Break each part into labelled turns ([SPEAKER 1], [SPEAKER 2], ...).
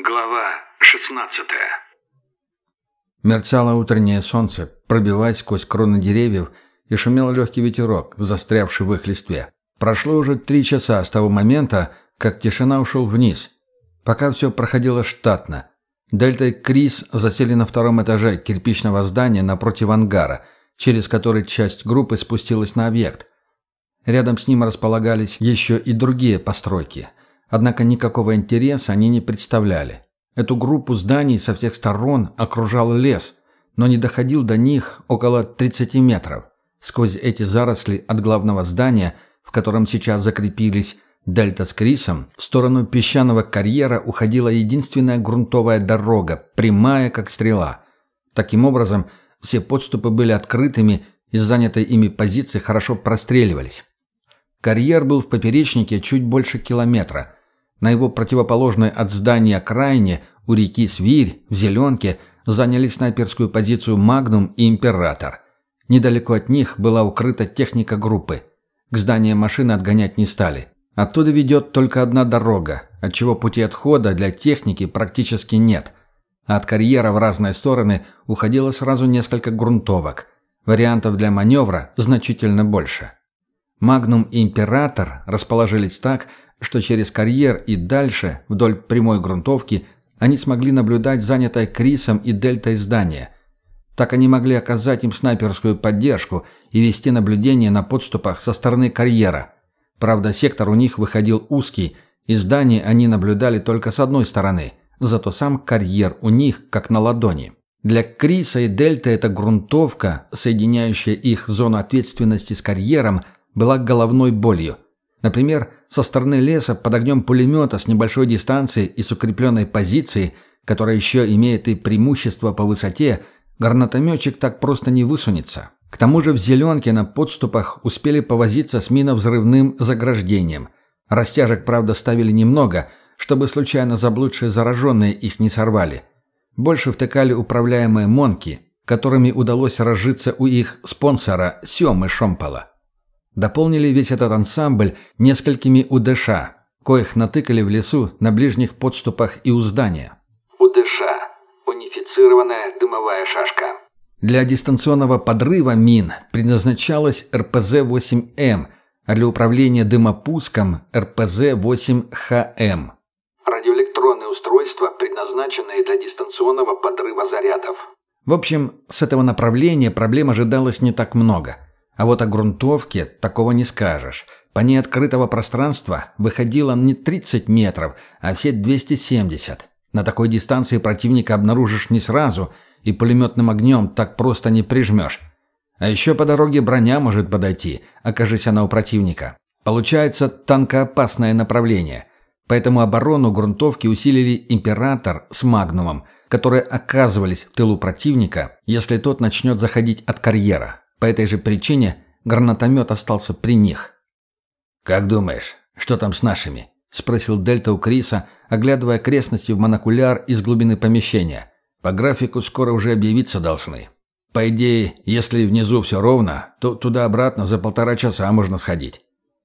[SPEAKER 1] Глава 16
[SPEAKER 2] Мерцало утреннее солнце, пробиваясь сквозь кроны деревьев, и шумел легкий ветерок, застрявший в их листве. Прошло уже три часа с того момента, как тишина ушел вниз. Пока все проходило штатно. Дельта и Крис засели на втором этаже кирпичного здания напротив ангара, через который часть группы спустилась на объект. Рядом с ним располагались еще и другие постройки. Однако никакого интереса они не представляли. Эту группу зданий со всех сторон окружал лес, но не доходил до них около 30 метров. Сквозь эти заросли от главного здания, в котором сейчас закрепились Дельта с Крисом, в сторону песчаного карьера уходила единственная грунтовая дорога, прямая как стрела. Таким образом, все подступы были открытыми и занятой ими позиции хорошо простреливались. Карьер был в поперечнике чуть больше километра. На его противоположной от здания окраине у реки Свирь в Зеленке заняли снайперскую позицию «Магнум» и «Император». Недалеко от них была укрыта техника группы. К зданию машины отгонять не стали. Оттуда ведет только одна дорога, отчего пути отхода для техники практически нет. А от карьера в разные стороны уходило сразу несколько грунтовок. Вариантов для маневра значительно больше. Магнум и Император расположились так, что через карьер и дальше, вдоль прямой грунтовки, они смогли наблюдать занятое Крисом и Дельтой здание. Так они могли оказать им снайперскую поддержку и вести наблюдение на подступах со стороны карьера. Правда, сектор у них выходил узкий, и здание они наблюдали только с одной стороны, зато сам карьер у них как на ладони. Для Криса и Дельты эта грунтовка, соединяющая их зону ответственности с карьером – была головной болью. Например, со стороны леса под огнем пулемета с небольшой дистанции и с укрепленной позицией, которая еще имеет и преимущество по высоте, гранатометчик так просто не высунется. К тому же в «зеленке» на подступах успели повозиться с миновзрывным заграждением. Растяжек, правда, ставили немного, чтобы случайно заблудшие зараженные их не сорвали. Больше втыкали управляемые «монки», которыми удалось разжиться у их спонсора Семы Шомпола. Дополнили весь этот ансамбль несколькими УДШ, коих натыкали в лесу на ближних подступах и у здания.
[SPEAKER 1] УДШ. Унифицированная дымовая шашка.
[SPEAKER 2] Для дистанционного подрыва мин предназначалась РПЗ-8М, а для управления дымопуском РПЗ-8ХМ.
[SPEAKER 1] Радиоэлектронные устройства, предназначенные для дистанционного подрыва зарядов.
[SPEAKER 2] В общем, с этого направления проблем ожидалось не так много – а вот о грунтовке такого не скажешь. По ней открытого пространства выходило не 30 метров, а все 270. На такой дистанции противника обнаружишь не сразу, и пулеметным огнем так просто не прижмешь. А еще по дороге броня может подойти, окажись она у противника. Получается танкоопасное направление. Поэтому оборону грунтовки усилили «Император» с «Магнумом», которые оказывались в тылу противника, если тот начнет заходить от карьера. По этой же причине гранатомет остался при них.
[SPEAKER 3] «Как думаешь, что там с нашими?»
[SPEAKER 2] — спросил Дельта у Криса, оглядывая окрестности в монокуляр из глубины помещения.
[SPEAKER 3] «По графику скоро уже объявиться должны. По идее, если внизу все ровно, то туда-обратно за полтора часа можно сходить».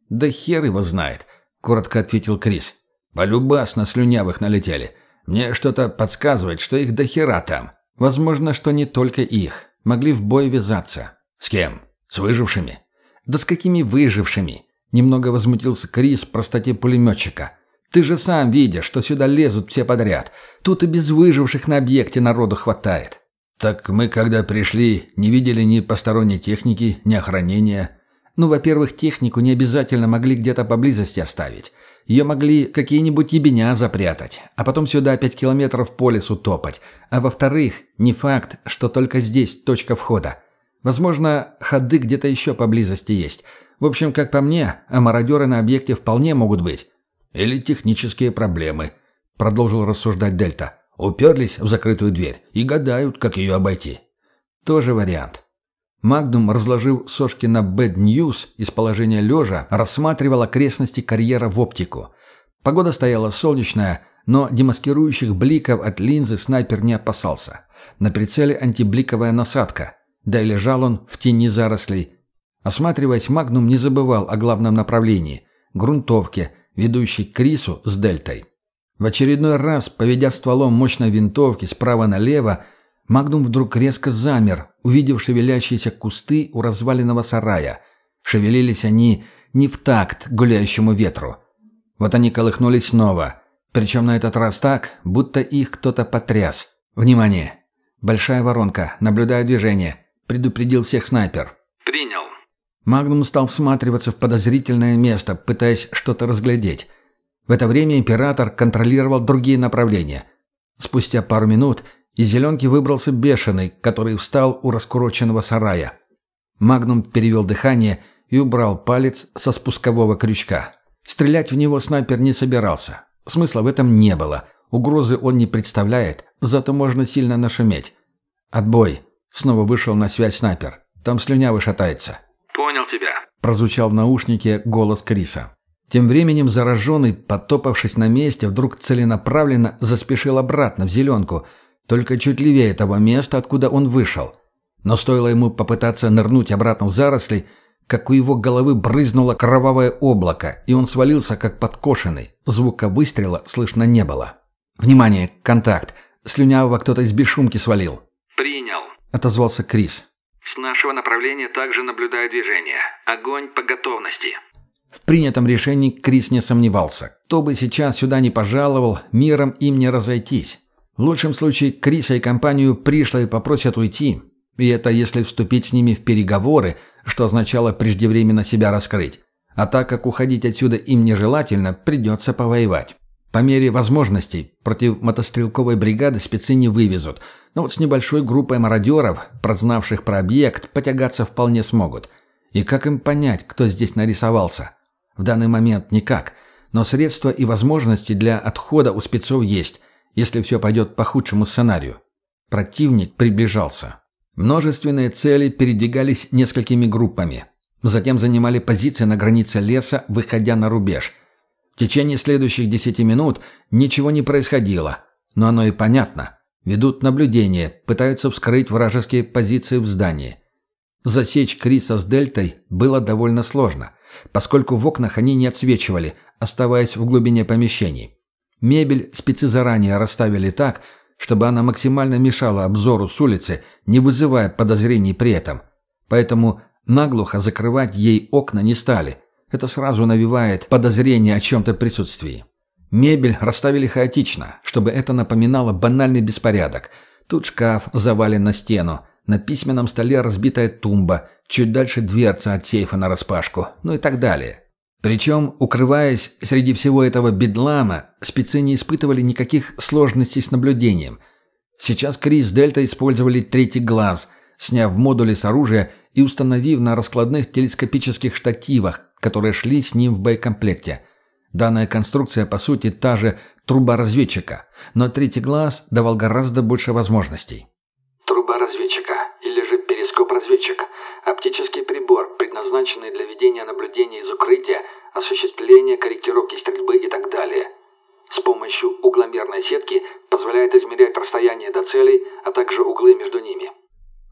[SPEAKER 2] «Да хер его знает», — коротко ответил Крис.
[SPEAKER 3] «Полюбас на слюнявых налетели. Мне что-то подсказывает, что их до хера там».
[SPEAKER 2] «Возможно, что не только их. Могли в бой ввязаться.
[SPEAKER 3] «С кем? С выжившими?»
[SPEAKER 2] «Да с какими выжившими?» Немного возмутился Крис простоте пулеметчика. «Ты же сам видишь, что сюда лезут все подряд. Тут и без выживших на объекте народу хватает».
[SPEAKER 3] «Так мы, когда пришли, не видели ни посторонней техники, ни охранения».
[SPEAKER 2] «Ну, во-первых, технику не обязательно могли где-то поблизости оставить. Ее могли какие-нибудь ебеня запрятать, а потом сюда пять километров по лесу топать. А во-вторых, не факт, что только здесь точка входа. Возможно, ходы где-то еще поблизости есть. В общем, как по мне, а мародеры на объекте вполне могут быть.
[SPEAKER 3] Или технические проблемы, продолжил рассуждать Дельта. Уперлись в закрытую дверь и гадают, как ее обойти.
[SPEAKER 2] Тоже вариант. Магнум, разложив сошки на Bad News из положения лежа, рассматривал окрестности карьера в оптику. Погода стояла солнечная, но демаскирующих бликов от линзы снайпер не опасался. На прицеле антибликовая насадка – да и лежал он в тени зарослей. Осматриваясь, Магнум не забывал о главном направлении – грунтовке, ведущей к Крису с Дельтой. В очередной раз, поведя стволом мощной винтовки справа налево, Магнум вдруг резко замер, увидев шевелящиеся кусты у разваленного сарая. Шевелились они не в такт гуляющему ветру. Вот они колыхнулись снова, причем на этот раз так, будто их кто-то потряс. «Внимание! Большая воронка, наблюдаю движение», — предупредил всех снайпер.
[SPEAKER 1] «Принял».
[SPEAKER 2] Магнум стал всматриваться в подозрительное место, пытаясь что-то разглядеть. В это время император контролировал другие направления. Спустя пару минут из зеленки выбрался бешеный, который встал у раскуроченного сарая. Магнум перевел дыхание и убрал палец со спускового крючка. Стрелять в него снайпер не собирался. Смысла в этом не было. Угрозы он не представляет, зато можно сильно нашуметь. «Отбой!» — снова вышел на связь снайпер. «Там слюнявый шатается».
[SPEAKER 1] «Понял тебя», —
[SPEAKER 2] прозвучал в наушнике голос Криса. Тем временем зараженный, потопавшись на месте, вдруг целенаправленно заспешил обратно в зеленку, только чуть левее того места, откуда он вышел. Но стоило ему попытаться нырнуть обратно в заросли, как у его головы брызнуло кровавое облако, и он свалился как подкошенный. Звука выстрела слышно не было. «Внимание! Контакт! Слюнявого кто-то из бесшумки свалил!»
[SPEAKER 1] «Принял!»
[SPEAKER 2] — отозвался Крис.
[SPEAKER 1] «С нашего направления также наблюдаю движение. Огонь по готовности!»
[SPEAKER 2] В принятом решении Крис не сомневался. Кто бы сейчас сюда не пожаловал, миром им не разойтись. В лучшем случае Криса и компанию пришло и попросят уйти. И это если вступить с ними в переговоры, что означало преждевременно себя раскрыть. А так как уходить отсюда им нежелательно, придется повоевать. По мере возможностей против мотострелковой бригады спецы не вывезут, но вот с небольшой группой мародеров, прознавших про объект, потягаться вполне смогут. И как им понять, кто здесь нарисовался? В данный момент никак, но средства и возможности для отхода у спецов есть, если все пойдет по худшему сценарию. Противник приближался. Множественные цели передвигались несколькими группами. Затем занимали позиции на границе леса, выходя на рубеж. В течение следующих десяти минут ничего не происходило, но оно и понятно. Ведут наблюдение, пытаются вскрыть вражеские позиции в здании. Засечь Криса с Дельтой было довольно сложно, поскольку в окнах они не отсвечивали, оставаясь в глубине помещений. Мебель спецы заранее расставили так, чтобы она максимально мешала обзору с улицы, не вызывая подозрений при этом. Поэтому наглухо закрывать ей окна не стали. Это сразу навевает подозрение о чем-то присутствии. Мебель расставили хаотично, чтобы это напоминало банальный беспорядок. Тут шкаф завален на стену, на письменном столе разбитая тумба, чуть дальше дверца от сейфа нараспашку, ну и так далее. Причем, укрываясь среди всего этого бедлама, спецы не испытывали никаких сложностей с наблюдением. Сейчас Крис Дельта использовали третий глаз, сняв модули с оружия и установив на раскладных телескопических штативах, которые шли с ним в боекомплекте. Данная конструкция, по сути, та же труба разведчика, но третий глаз давал гораздо больше возможностей.
[SPEAKER 1] Труба разведчика, или же перископ-разведчик. Оптический прибор, предназначенный для ведения наблюдений из укрытия, осуществления корректировки стрельбы и так далее. С помощью угломерной сетки позволяет измерять расстояние до целей, а также углы между ними.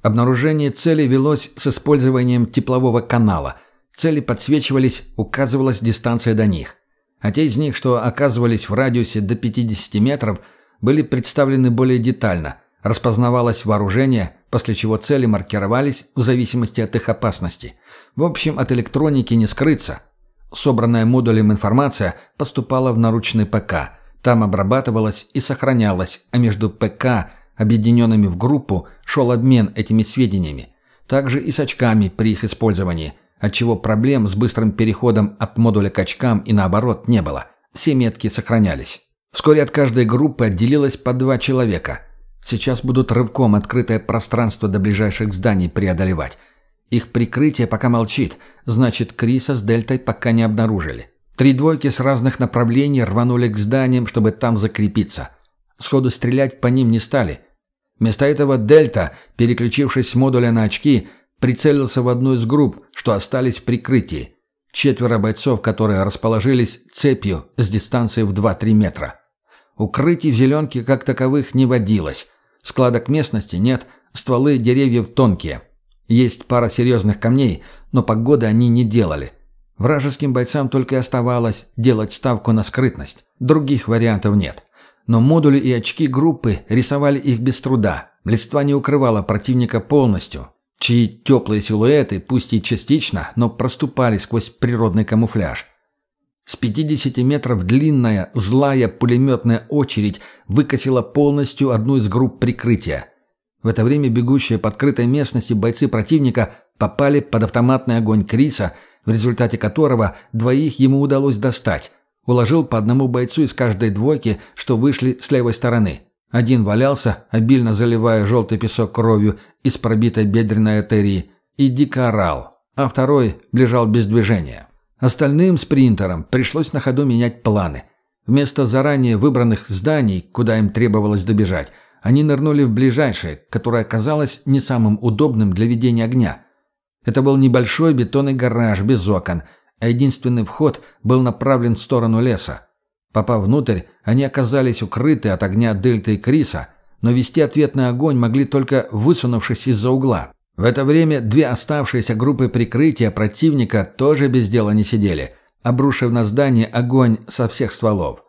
[SPEAKER 2] Обнаружение цели велось с использованием теплового канала. Цели подсвечивались, указывалась дистанция до них. А те из них, что оказывались в радиусе до 50 метров, были представлены более детально – Распознавалось вооружение, после чего цели маркировались в зависимости от их опасности. В общем, от электроники не скрыться. Собранная модулем информация поступала в наручный ПК. Там обрабатывалась и сохранялась, а между ПК, объединенными в группу, шел обмен этими сведениями. Также и с очками при их использовании, отчего проблем с быстрым переходом от модуля к очкам и наоборот не было. Все метки сохранялись. Вскоре от каждой группы отделилось по два человека – Сейчас будут рывком открытое пространство до ближайших зданий преодолевать. Их прикрытие пока молчит, значит, Криса с Дельтой пока не обнаружили. Три двойки с разных направлений рванули к зданиям, чтобы там закрепиться. Сходу стрелять по ним не стали. Вместо этого Дельта, переключившись с модуля на очки, прицелился в одну из групп, что остались в прикрытии. Четверо бойцов, которые расположились цепью с дистанцией в 2-3 метра. Укрытий в зеленке как таковых не водилось. Складок местности нет, стволы деревьев тонкие. Есть пара серьезных камней, но погоды они не делали. Вражеским бойцам только и оставалось делать ставку на скрытность. Других вариантов нет. Но модули и очки группы рисовали их без труда. Листва не укрывала противника полностью, чьи теплые силуэты, пусть и частично, но проступали сквозь природный камуфляж. С 50 метров длинная, злая пулеметная очередь выкосила полностью одну из групп прикрытия. В это время бегущие по открытой местности бойцы противника попали под автоматный огонь Криса, в результате которого двоих ему удалось достать. Уложил по одному бойцу из каждой двойки, что вышли с левой стороны. Один валялся, обильно заливая желтый песок кровью из пробитой бедренной артерии, и дико орал, а второй лежал без движения. Остальным спринтерам пришлось на ходу менять планы. Вместо заранее выбранных зданий, куда им требовалось добежать, они нырнули в ближайшее, которое оказалось не самым удобным для ведения огня. Это был небольшой бетонный гараж без окон, а единственный вход был направлен в сторону леса. Попав внутрь, они оказались укрыты от огня Дельты и Криса, но вести ответный огонь могли только высунувшись из-за угла. В это время две оставшиеся группы прикрытия противника тоже без дела не сидели, обрушив на здание огонь со всех стволов.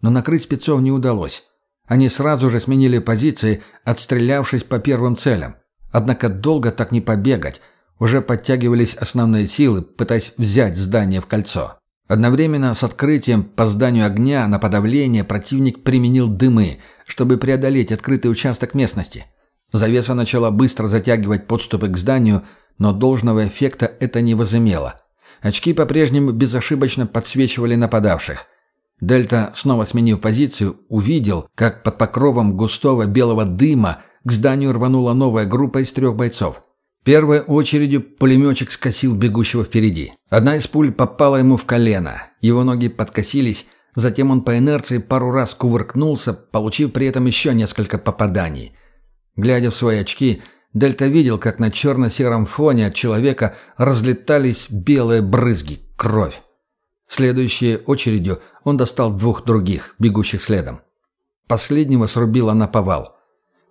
[SPEAKER 2] Но накрыть спецов не удалось. Они сразу же сменили позиции, отстрелявшись по первым целям. Однако долго так не побегать. Уже подтягивались основные силы, пытаясь взять здание в кольцо. Одновременно с открытием по зданию огня на подавление противник применил дымы, чтобы преодолеть открытый участок местности. Завеса начала быстро затягивать подступы к зданию, но должного эффекта это не возымело. Очки по-прежнему безошибочно подсвечивали нападавших. Дельта, снова сменив позицию, увидел, как под покровом густого белого дыма к зданию рванула новая группа из трех бойцов. Первой очередью пулеметчик скосил бегущего впереди. Одна из пуль попала ему в колено. Его ноги подкосились, затем он по инерции пару раз кувыркнулся, получив при этом еще несколько попаданий. Глядя в свои очки, Дельта видел, как на черно-сером фоне от человека разлетались белые брызги, кровь. Следующей очередью он достал двух других, бегущих следом. Последнего срубило на повал.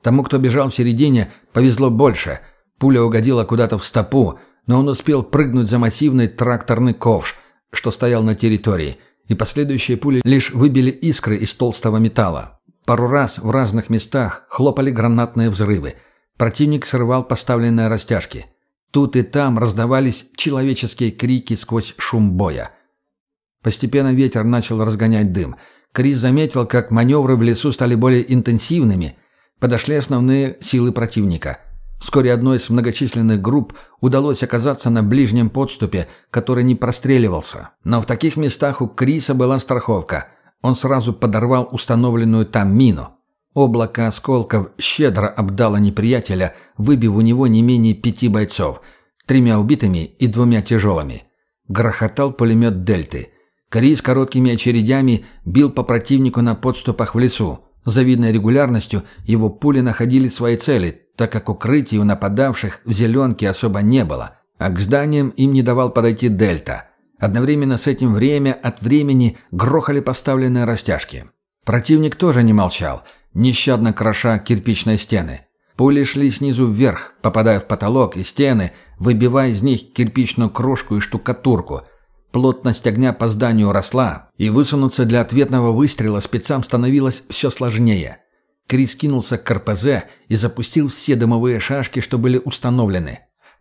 [SPEAKER 2] Тому, кто бежал в середине, повезло больше. Пуля угодила куда-то в стопу, но он успел прыгнуть за массивный тракторный ковш, что стоял на территории, и последующие пули лишь выбили искры из толстого металла. Пару раз в разных местах хлопали гранатные взрывы. Противник срывал поставленные растяжки. Тут и там раздавались человеческие крики сквозь шум боя. Постепенно ветер начал разгонять дым. Крис заметил, как маневры в лесу стали более интенсивными. Подошли основные силы противника. Вскоре одной из многочисленных групп удалось оказаться на ближнем подступе, который не простреливался. Но в таких местах у Криса была страховка. Он сразу подорвал установленную там мину. Облако осколков щедро обдало неприятеля, выбив у него не менее пяти бойцов, тремя убитыми и двумя тяжелыми. Грохотал пулемет «Дельты». Кори с короткими очередями бил по противнику на подступах в лесу. Завидной регулярностью его пули находили свои цели, так как укрытий у нападавших в зеленке особо не было, а к зданиям им не давал подойти Дельта. Одновременно с этим время от времени грохали поставленные растяжки. Противник тоже не молчал, нещадно кроша кирпичные стены. Пули шли снизу вверх, попадая в потолок и стены, выбивая из них кирпичную крошку и штукатурку – Плотность огня по зданию росла, и высунуться для ответного выстрела спецам становилось все сложнее. Крис кинулся к РПЗ и запустил все дымовые шашки, что были установлены.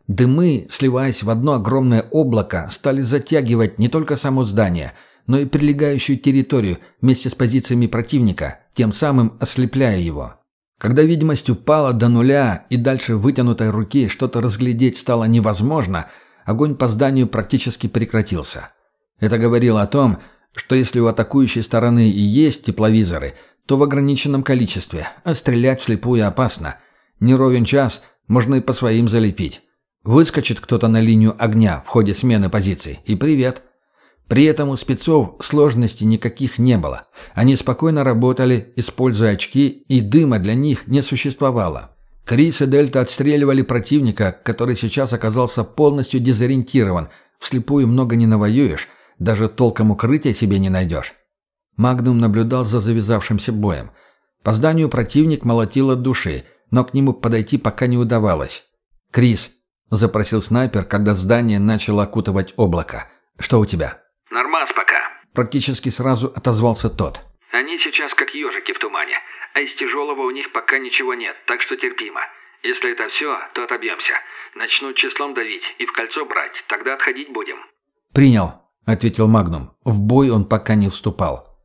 [SPEAKER 2] Дымы, сливаясь в одно огромное облако, стали затягивать не только само здание, но и прилегающую территорию вместе с позициями противника, тем самым ослепляя его. Когда видимость упала до нуля и дальше вытянутой руки что-то разглядеть стало невозможно – огонь по зданию практически прекратился. Это говорило о том, что если у атакующей стороны и есть тепловизоры, то в ограниченном количестве, а стрелять вслепую опасно. Не ровен час, можно и по своим залепить. Выскочит кто-то на линию огня в ходе смены позиций, и привет. При этом у спецов сложностей никаких не было. Они спокойно работали, используя очки, и дыма для них не существовало. Крис и Дельта отстреливали противника, который сейчас оказался полностью дезориентирован. Вслепую много не навоюешь, даже толком укрытия себе не найдешь. Магнум наблюдал за завязавшимся боем. По зданию противник молотил от души, но к нему подойти пока не удавалось. «Крис», — запросил снайпер, когда здание начало окутывать облако. «Что у тебя?»
[SPEAKER 4] «Нормас пока.
[SPEAKER 2] Практически сразу отозвался тот.
[SPEAKER 1] «Они сейчас как ежики в тумане, а из тяжелого у них пока ничего нет, так что терпимо. Если это все, то отобьемся. Начнут числом давить и в кольцо брать, тогда отходить будем».
[SPEAKER 2] «Принял», — ответил Магнум. В бой он пока не вступал.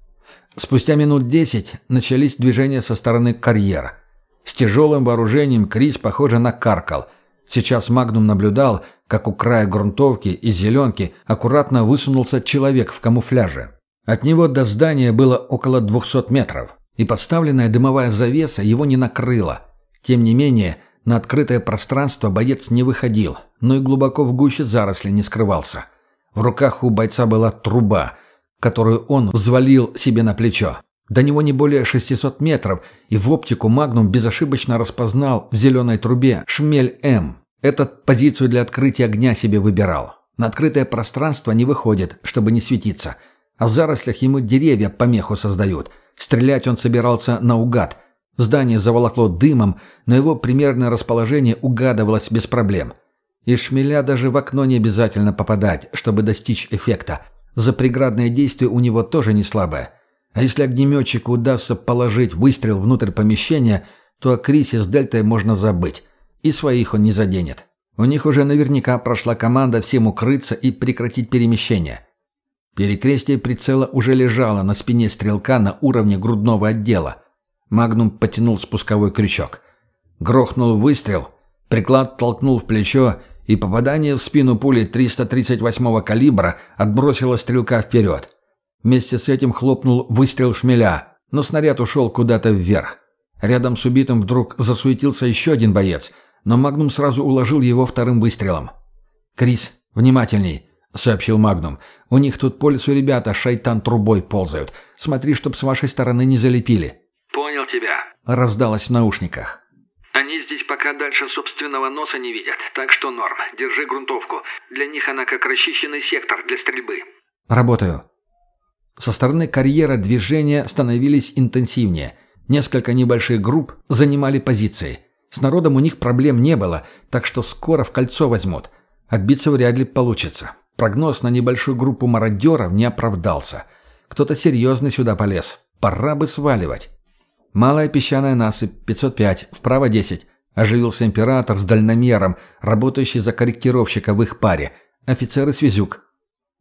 [SPEAKER 2] Спустя минут десять начались движения со стороны карьера. С тяжелым вооружением Крис, похоже, накаркал. Сейчас Магнум наблюдал, как у края грунтовки из зеленки аккуратно высунулся человек в камуфляже. От него до здания было около 200 метров, и подставленная дымовая завеса его не накрыла. Тем не менее, на открытое пространство боец не выходил, но и глубоко в гуще зарослей не скрывался. В руках у бойца была труба, которую он взвалил себе на плечо. До него не более 600 метров, и в оптику Магнум безошибочно распознал в зеленой трубе «Шмель М». Этот позицию для открытия огня себе выбирал. На открытое пространство не выходит, чтобы не светиться. А в зарослях ему деревья помеху создают. Стрелять он собирался наугад. Здание заволокло дымом, но его примерное расположение угадывалось без проблем. Из шмеля даже в окно не обязательно попадать, чтобы достичь эффекта. Запреградное действие у него тоже не слабое. А если огнеметчику удастся положить выстрел внутрь помещения, то о Крисе с Дельтой можно забыть. И своих он не заденет. У них уже наверняка прошла команда всем укрыться и прекратить перемещение. Перекрестие прицела уже лежало на спине стрелка на уровне грудного отдела. Магнум потянул спусковой крючок. Грохнул выстрел, приклад толкнул в плечо, и попадание в спину пули 338-го калибра отбросило стрелка вперед. Вместе с этим хлопнул выстрел шмеля, но снаряд ушел куда-то вверх. Рядом с убитым вдруг засуетился еще один боец, но Магнум сразу уложил его вторым выстрелом. «Крис, внимательней!» — сообщил Магнум. «У них тут по лесу ребята шайтан трубой ползают. Смотри, чтоб с вашей стороны не залепили».
[SPEAKER 1] «Понял тебя», —
[SPEAKER 2] раздалось в наушниках.
[SPEAKER 1] «Они здесь пока дальше собственного носа не видят, так что норм. Держи грунтовку. Для них она как расчищенный сектор для стрельбы».
[SPEAKER 2] «Работаю». Со стороны карьера движения становились интенсивнее. Несколько небольших групп занимали позиции. С народом у них проблем не было, так что скоро в кольцо возьмут. Отбиться вряд ли получится. Прогноз на небольшую группу мародеров не оправдался. Кто-то серьезный сюда полез. Пора бы сваливать. Малая песчаная насыпь, 505, вправо 10. Оживился император с дальномером, работающий за корректировщика в их паре. Офицер и связюк.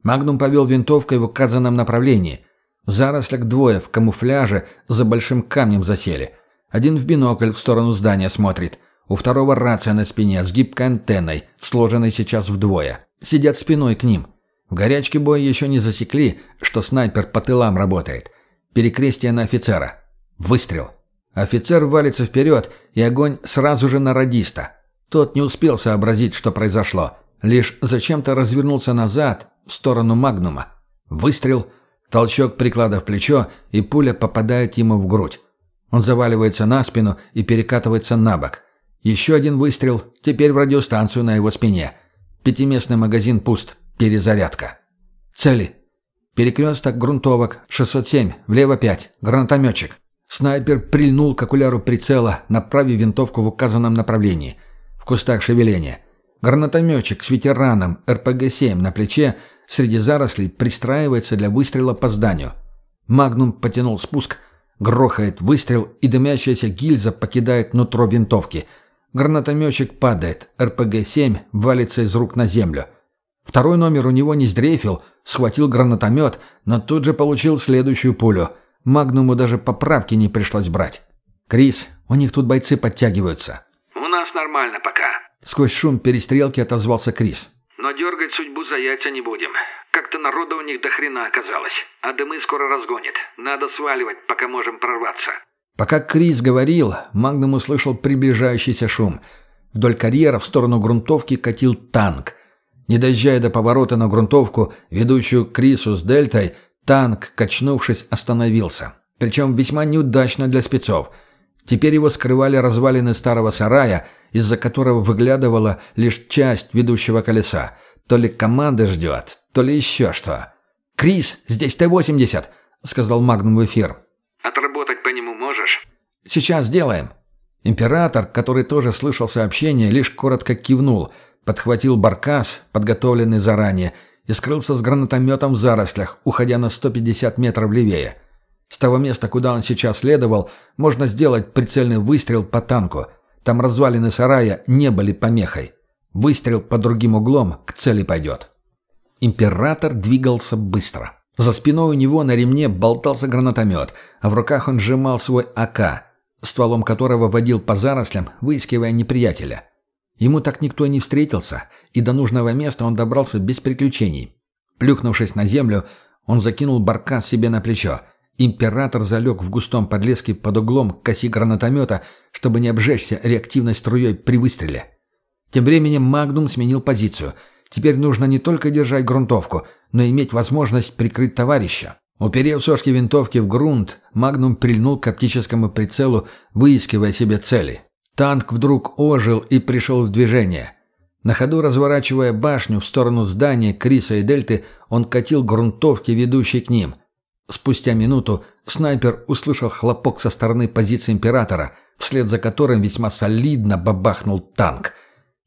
[SPEAKER 2] Магнум повел винтовкой в указанном направлении. В зарослях двое в камуфляже за большим камнем засели. Один в бинокль в сторону здания смотрит. У второго рация на спине с гибкой антенной, сложенной сейчас вдвое. Сидят спиной к ним. В горячке боя еще не засекли, что снайпер по тылам работает. Перекрестие на офицера. Выстрел. Офицер валится вперед, и огонь сразу же на радиста. Тот не успел сообразить, что произошло. Лишь зачем-то развернулся назад, в сторону Магнума. Выстрел, толчок приклада в плечо, и пуля попадает ему в грудь. Он заваливается на спину и перекатывается на бок. Еще один выстрел, теперь в радиостанцию на его спине. Пятиместный магазин пуст, перезарядка. Цели. Перекресток грунтовок, 607, влево 5, гранатометчик. Снайпер прильнул к окуляру прицела, направив винтовку в указанном направлении. В кустах шевеления. Гранатометчик с ветераном РПГ-7 на плече среди зарослей пристраивается для выстрела по зданию. Магнум потянул спуск, грохает выстрел, и дымящаяся гильза покидает нутро винтовки. Гранатометчик падает, РПГ-7 валится из рук на землю. Второй номер у него не сдрейфил, схватил гранатомет, но тут же получил следующую пулю. Магнуму даже поправки не пришлось брать. «Крис, у них тут бойцы подтягиваются».
[SPEAKER 1] «У нас нормально пока»,
[SPEAKER 2] Сквозь шум перестрелки отозвался Крис.
[SPEAKER 1] «Но дергать судьбу за яйца не будем. Как-то народа у них до хрена оказалось. А дымы скоро разгонит. Надо сваливать, пока можем прорваться».
[SPEAKER 2] Пока Крис говорил, Магнум услышал приближающийся шум. Вдоль карьера в сторону грунтовки катил танк. Не доезжая до поворота на грунтовку, ведущую Крису с Дельтой, танк, качнувшись, остановился. Причем весьма неудачно для спецов. Теперь его скрывали развалины старого сарая, из-за которого выглядывала лишь часть ведущего колеса. То ли команды ждет, то ли еще что. «Крис, здесь Т-80!» — сказал Магнум в эфир.
[SPEAKER 1] «Отработать по нему можешь?»
[SPEAKER 2] «Сейчас сделаем». Император, который тоже слышал сообщение, лишь коротко кивнул, подхватил баркас, подготовленный заранее, и скрылся с гранатометом в зарослях, уходя на 150 метров левее. С того места, куда он сейчас следовал, можно сделать прицельный выстрел по танку. Там развалины сарая не были помехой. Выстрел под другим углом к цели пойдет. Император двигался быстро. За спиной у него на ремне болтался гранатомет, а в руках он сжимал свой АК, стволом которого водил по зарослям, выискивая неприятеля. Ему так никто и не встретился, и до нужного места он добрался без приключений. Плюхнувшись на землю, он закинул баркас себе на плечо. Император залег в густом подлеске под углом к оси гранатомета, чтобы не обжечься реактивной струей при выстреле. Тем временем Магнум сменил позицию. Теперь нужно не только держать грунтовку, но и иметь возможность прикрыть товарища. Уперев сошки винтовки в грунт, Магнум прильнул к оптическому прицелу, выискивая себе цели. Танк вдруг ожил и пришел в движение. На ходу разворачивая башню в сторону здания Криса и Дельты, он катил грунтовки, ведущие к ним. Спустя минуту снайпер услышал хлопок со стороны позиции Императора, вслед за которым весьма солидно бабахнул танк.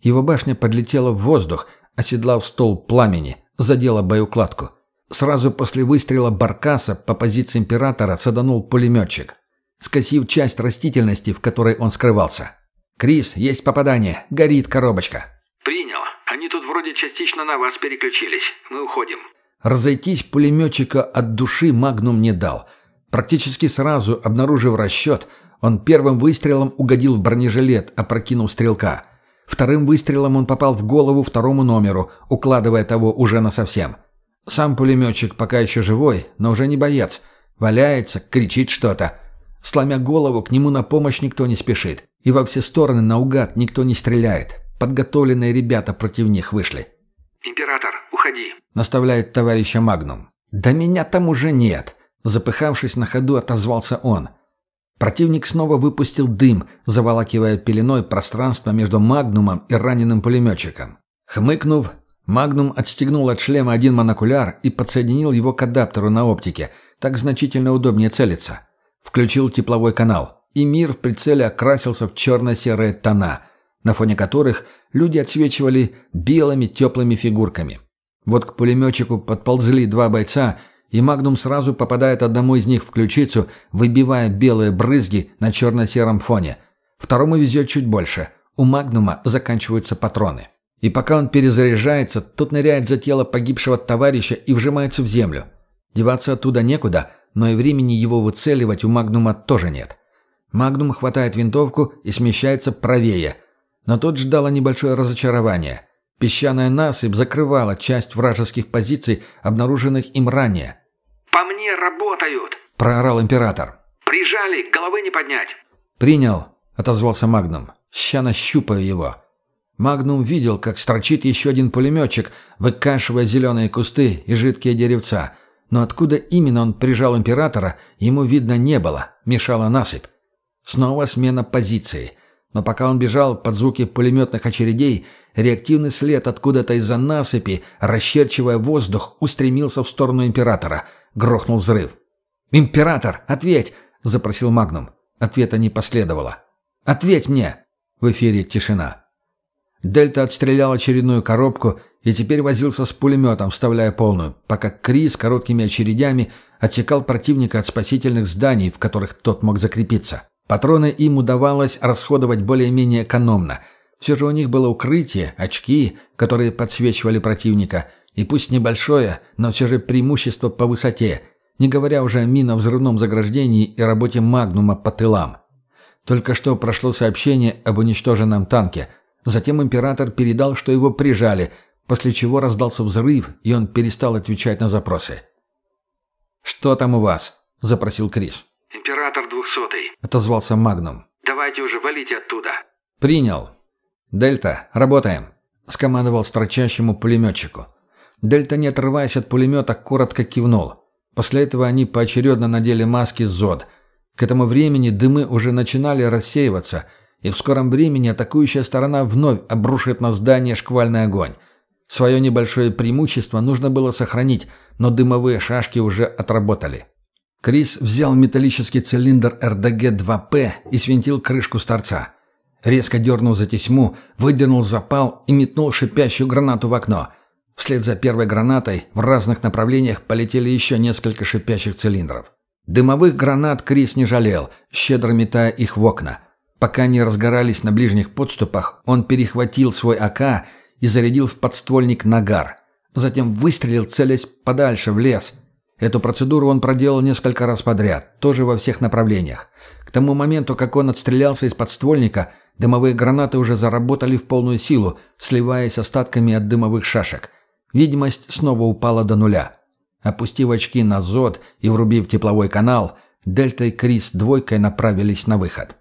[SPEAKER 2] Его башня подлетела в воздух, оседлав стол пламени, задела боеукладку. Сразу после выстрела Баркаса по позиции Императора саданул пулеметчик, скосив часть растительности, в которой он скрывался. «Крис, есть попадание. Горит коробочка».
[SPEAKER 1] «Принял. Они тут вроде частично на вас переключились. Мы уходим».
[SPEAKER 2] Разойтись пулеметчика от души Магнум не дал. Практически сразу, обнаружив расчет, он первым выстрелом угодил в бронежилет, опрокинув стрелка. Вторым выстрелом он попал в голову второму номеру, укладывая того уже насовсем. Сам пулеметчик пока еще живой, но уже не боец. Валяется, кричит что-то. Сломя голову, к нему на помощь никто не спешит. И во все стороны наугад никто не стреляет. Подготовленные ребята против них вышли.
[SPEAKER 1] «Император, уходи», —
[SPEAKER 2] наставляет товарища Магнум. «Да меня там уже нет», — запыхавшись на ходу, отозвался он. Противник снова выпустил дым, заволакивая пеленой пространство между Магнумом и раненым пулеметчиком. Хмыкнув, Магнум отстегнул от шлема один монокуляр и подсоединил его к адаптеру на оптике. Так значительно удобнее целиться. Включил тепловой канал и мир в прицеле окрасился в черно-серые тона, на фоне которых люди отсвечивали белыми теплыми фигурками. Вот к пулеметчику подползли два бойца, и Магнум сразу попадает одному из них в ключицу, выбивая белые брызги на черно-сером фоне. Второму везет чуть больше. У Магнума заканчиваются патроны. И пока он перезаряжается, тот ныряет за тело погибшего товарища и вжимается в землю. Деваться оттуда некуда, но и времени его выцеливать у Магнума тоже нет. Магнум хватает винтовку и смещается правее. Но тут ждало небольшое разочарование. Песчаная насыпь закрывала часть вражеских позиций, обнаруженных им ранее.
[SPEAKER 1] «По мне работают!»
[SPEAKER 2] – проорал император.
[SPEAKER 1] «Прижали, головы не поднять!»
[SPEAKER 2] «Принял!» – отозвался Магнум. «Ща нащупаю его!» Магнум видел, как строчит еще один пулеметчик, выкашивая зеленые кусты и жидкие деревца. Но откуда именно он прижал императора, ему видно не было, мешала насыпь. Снова смена позиции. Но пока он бежал под звуки пулеметных очередей, реактивный след откуда-то из-за насыпи, расчерчивая воздух, устремился в сторону императора. Грохнул взрыв. «Император, ответь!» — запросил Магнум. Ответа не последовало. «Ответь мне!» В эфире тишина. Дельта отстрелял очередную коробку и теперь возился с пулеметом, вставляя полную, пока Крис короткими очередями отсекал противника от спасительных зданий, в которых тот мог закрепиться. Патроны им удавалось расходовать более-менее экономно. Все же у них было укрытие, очки, которые подсвечивали противника, и пусть небольшое, но все же преимущество по высоте, не говоря уже о минно-взрывном заграждении и работе «Магнума» по тылам. Только что прошло сообщение об уничтоженном танке. Затем император передал, что его прижали, после чего раздался взрыв, и он перестал отвечать на запросы. «Что там у вас?» – запросил Крис.
[SPEAKER 1] «Император двухсотый», —
[SPEAKER 2] отозвался Магнум.
[SPEAKER 1] «Давайте уже валите оттуда».
[SPEAKER 2] «Принял. Дельта, работаем», — скомандовал строчащему пулеметчику. Дельта, не отрываясь от пулемета, коротко кивнул. После этого они поочередно надели маски ЗОД. К этому времени дымы уже начинали рассеиваться, и в скором времени атакующая сторона вновь обрушит на здание шквальный огонь. Свое небольшое преимущество нужно было сохранить, но дымовые шашки уже отработали. Крис взял металлический цилиндр РДГ-2П и свинтил крышку с торца. Резко дернул за тесьму, выдернул запал и метнул шипящую гранату в окно. Вслед за первой гранатой в разных направлениях полетели еще несколько шипящих цилиндров. Дымовых гранат Крис не жалел, щедро метая их в окна. Пока они разгорались на ближних подступах, он перехватил свой АК и зарядил в подствольник нагар. Затем выстрелил, целясь подальше в лес. Эту процедуру он проделал несколько раз подряд, тоже во всех направлениях. К тому моменту, как он отстрелялся из подствольника, дымовые гранаты уже заработали в полную силу, сливаясь остатками от дымовых шашек. Видимость снова упала до нуля. Опустив очки на зод и врубив тепловой канал, Дельта и Крис двойкой направились на выход.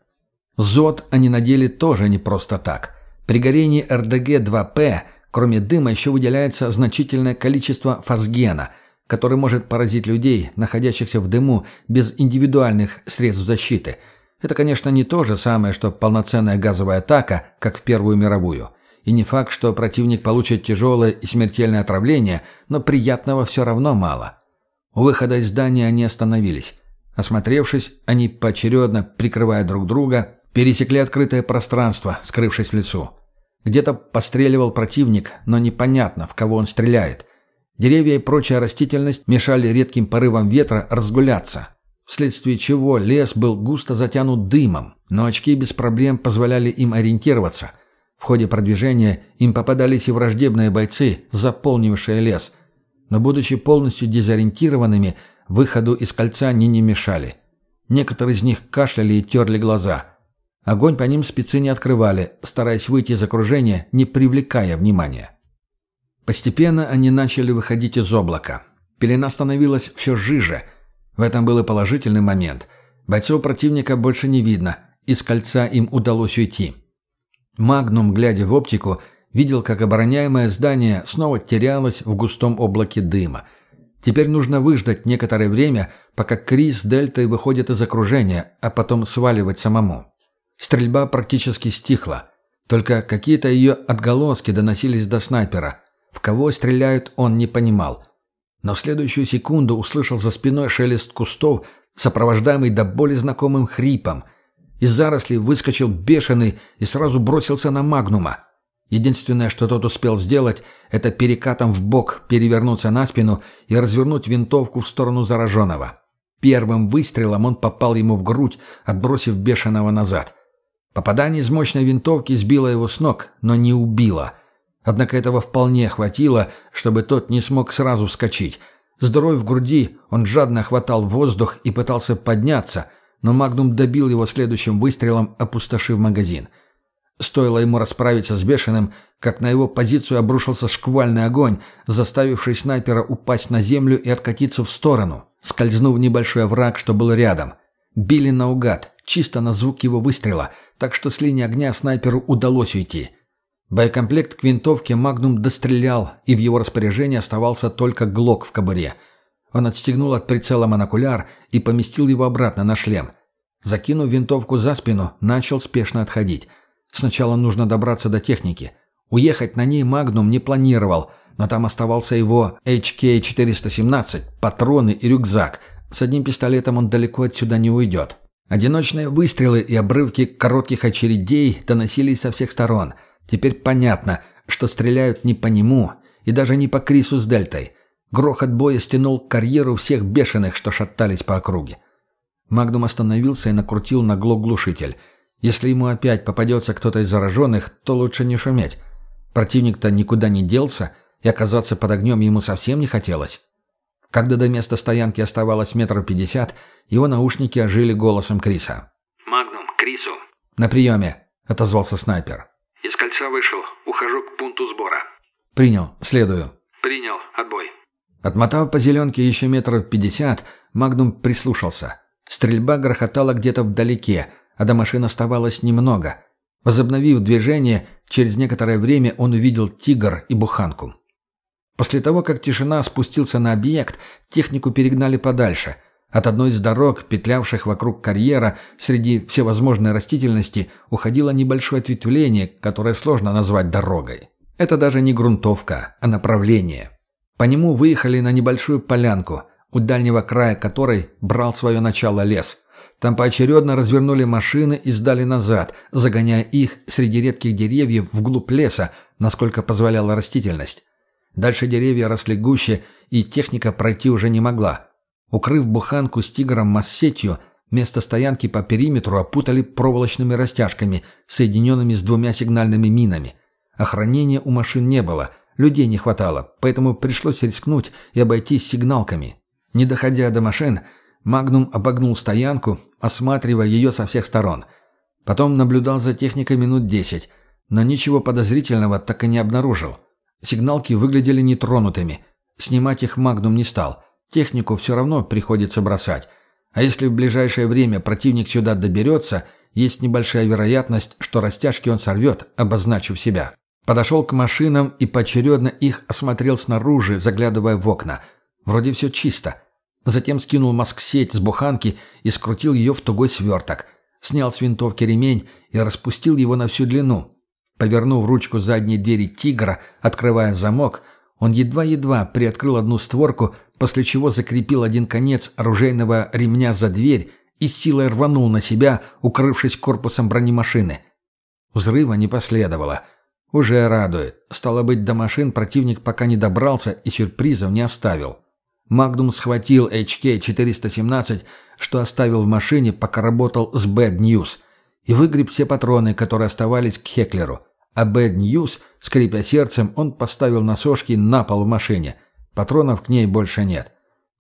[SPEAKER 2] Зод они надели тоже не просто так. При горении РДГ-2П, кроме дыма, еще выделяется значительное количество фосгена, который может поразить людей, находящихся в дыму, без индивидуальных средств защиты. Это, конечно, не то же самое, что полноценная газовая атака, как в Первую мировую – и не факт, что противник получит тяжелое и смертельное отравление, но приятного все равно мало. У выхода из здания они остановились. Осмотревшись, они поочередно, прикрывая друг друга, пересекли открытое пространство, скрывшись в лесу. Где-то постреливал противник, но непонятно, в кого он стреляет. Деревья и прочая растительность мешали редким порывам ветра разгуляться, вследствие чего лес был густо затянут дымом, но очки без проблем позволяли им ориентироваться – в ходе продвижения им попадались и враждебные бойцы, заполнившие лес. Но, будучи полностью дезориентированными, выходу из кольца они не мешали. Некоторые из них кашляли и терли глаза. Огонь по ним спецы не открывали, стараясь выйти из окружения, не привлекая внимания. Постепенно они начали выходить из облака. Пелена становилась все жиже. В этом был и положительный момент. Бойцов противника больше не видно. Из кольца им удалось уйти. Магнум, глядя в оптику, видел, как обороняемое здание снова терялось в густом облаке дыма. Теперь нужно выждать некоторое время, пока Крис с Дельтой выходят из окружения, а потом сваливать самому. Стрельба практически стихла. Только какие-то ее отголоски доносились до снайпера. В кого стреляют, он не понимал. Но в следующую секунду услышал за спиной шелест кустов, сопровождаемый до боли знакомым хрипом – из зарослей выскочил бешеный и сразу бросился на Магнума. Единственное, что тот успел сделать, это перекатом в бок перевернуться на спину и развернуть винтовку в сторону зараженного. Первым выстрелом он попал ему в грудь, отбросив бешеного назад. Попадание из мощной винтовки сбило его с ног, но не убило. Однако этого вполне хватило, чтобы тот не смог сразу вскочить. С в груди, он жадно хватал воздух и пытался подняться – но Магнум добил его следующим выстрелом, опустошив магазин. Стоило ему расправиться с бешеным, как на его позицию обрушился шквальный огонь, заставивший снайпера упасть на землю и откатиться в сторону, скользнув в небольшой овраг, что был рядом. Били наугад, чисто на звук его выстрела, так что с линии огня снайперу удалось уйти. Боекомплект к винтовке Магнум дострелял, и в его распоряжении оставался только глок в кобуре – он отстегнул от прицела монокуляр и поместил его обратно на шлем. Закинув винтовку за спину, начал спешно отходить. Сначала нужно добраться до техники. Уехать на ней «Магнум» не планировал, но там оставался его HK-417, патроны и рюкзак. С одним пистолетом он далеко отсюда не уйдет. Одиночные выстрелы и обрывки коротких очередей доносились со всех сторон. Теперь понятно, что стреляют не по нему и даже не по Крису с Дельтой – Грохот боя стянул карьеру всех бешеных, что шатались по округе. Магнум остановился и накрутил на глушитель. Если ему опять попадется кто-то из зараженных, то лучше не шуметь. Противник-то никуда не делся, и оказаться под огнем ему совсем не хотелось. Когда до места стоянки оставалось метров пятьдесят, его наушники ожили голосом Криса.
[SPEAKER 4] «Магнум, Крису».
[SPEAKER 2] «На приеме», — отозвался снайпер.
[SPEAKER 4] «Из кольца вышел. Ухожу к пункту сбора».
[SPEAKER 2] «Принял. Следую».
[SPEAKER 4] «Принял. Отбой».
[SPEAKER 2] Отмотав по зеленке еще метров пятьдесят, Магнум прислушался. Стрельба грохотала где-то вдалеке, а до машин оставалось немного. Возобновив движение, через некоторое время он увидел «Тигр» и «Буханку». После того, как тишина спустился на объект, технику перегнали подальше. От одной из дорог, петлявших вокруг карьера, среди всевозможной растительности, уходило небольшое ответвление, которое сложно назвать дорогой. Это даже не грунтовка, а направление. По нему выехали на небольшую полянку, у дальнего края которой брал свое начало лес. Там поочередно развернули машины и сдали назад, загоняя их среди редких деревьев вглубь леса, насколько позволяла растительность. Дальше деревья росли гуще, и техника пройти уже не могла. Укрыв буханку с тигром массетью, место стоянки по периметру опутали проволочными растяжками, соединенными с двумя сигнальными минами. Охранения у машин не было, людей не хватало, поэтому пришлось рискнуть и обойтись сигналками. Не доходя до машин, Магнум обогнул стоянку, осматривая ее со всех сторон. Потом наблюдал за техникой минут десять, но ничего подозрительного так и не обнаружил. Сигналки выглядели нетронутыми. Снимать их Магнум не стал. Технику все равно приходится бросать. А если в ближайшее время противник сюда доберется, есть небольшая вероятность, что растяжки он сорвет, обозначив себя. Подошел к машинам и поочередно их осмотрел снаружи, заглядывая в окна. Вроде все чисто. Затем скинул маск-сеть с буханки и скрутил ее в тугой сверток. Снял с винтовки ремень и распустил его на всю длину. Повернув ручку задней двери «Тигра», открывая замок, он едва-едва приоткрыл одну створку, после чего закрепил один конец оружейного ремня за дверь и силой рванул на себя, укрывшись корпусом бронемашины. Взрыва не последовало. Уже радует. Стало быть, до машин противник пока не добрался и сюрпризов не оставил. Магнум схватил HK-417, что оставил в машине, пока работал с Bad News, и выгреб все патроны, которые оставались к Хеклеру. А Bad News, скрипя сердцем, он поставил на сошки на пол в машине. Патронов к ней больше нет.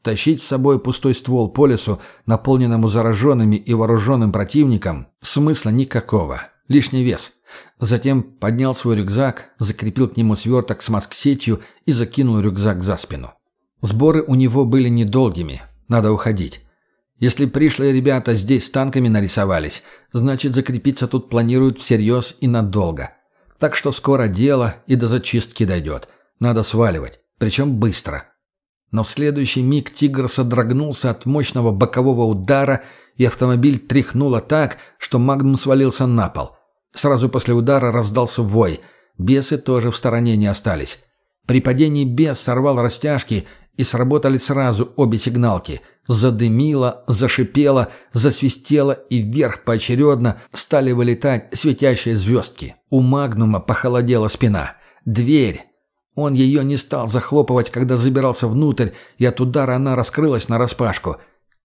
[SPEAKER 2] Тащить с собой пустой ствол по лесу, наполненному зараженными и вооруженным противником, смысла никакого. Лишний вес. Затем поднял свой рюкзак, закрепил к нему сверток с маск-сетью и закинул рюкзак за спину. Сборы у него были недолгими. Надо уходить. Если пришлые ребята здесь с танками нарисовались, значит закрепиться тут планируют всерьез и надолго. Так что скоро дело и до зачистки дойдет. Надо сваливать. Причем быстро. Но в следующий миг «Тигр» содрогнулся от мощного бокового удара, и автомобиль тряхнуло так, что «Магнум» свалился на пол. Сразу после удара раздался вой. Бесы тоже в стороне не остались. При падении бес сорвал растяжки, и сработали сразу обе сигналки. Задымило, зашипело, засвистело, и вверх поочередно стали вылетать светящие звездки. У Магнума похолодела спина. Дверь. Он ее не стал захлопывать, когда забирался внутрь, и от удара она раскрылась нараспашку.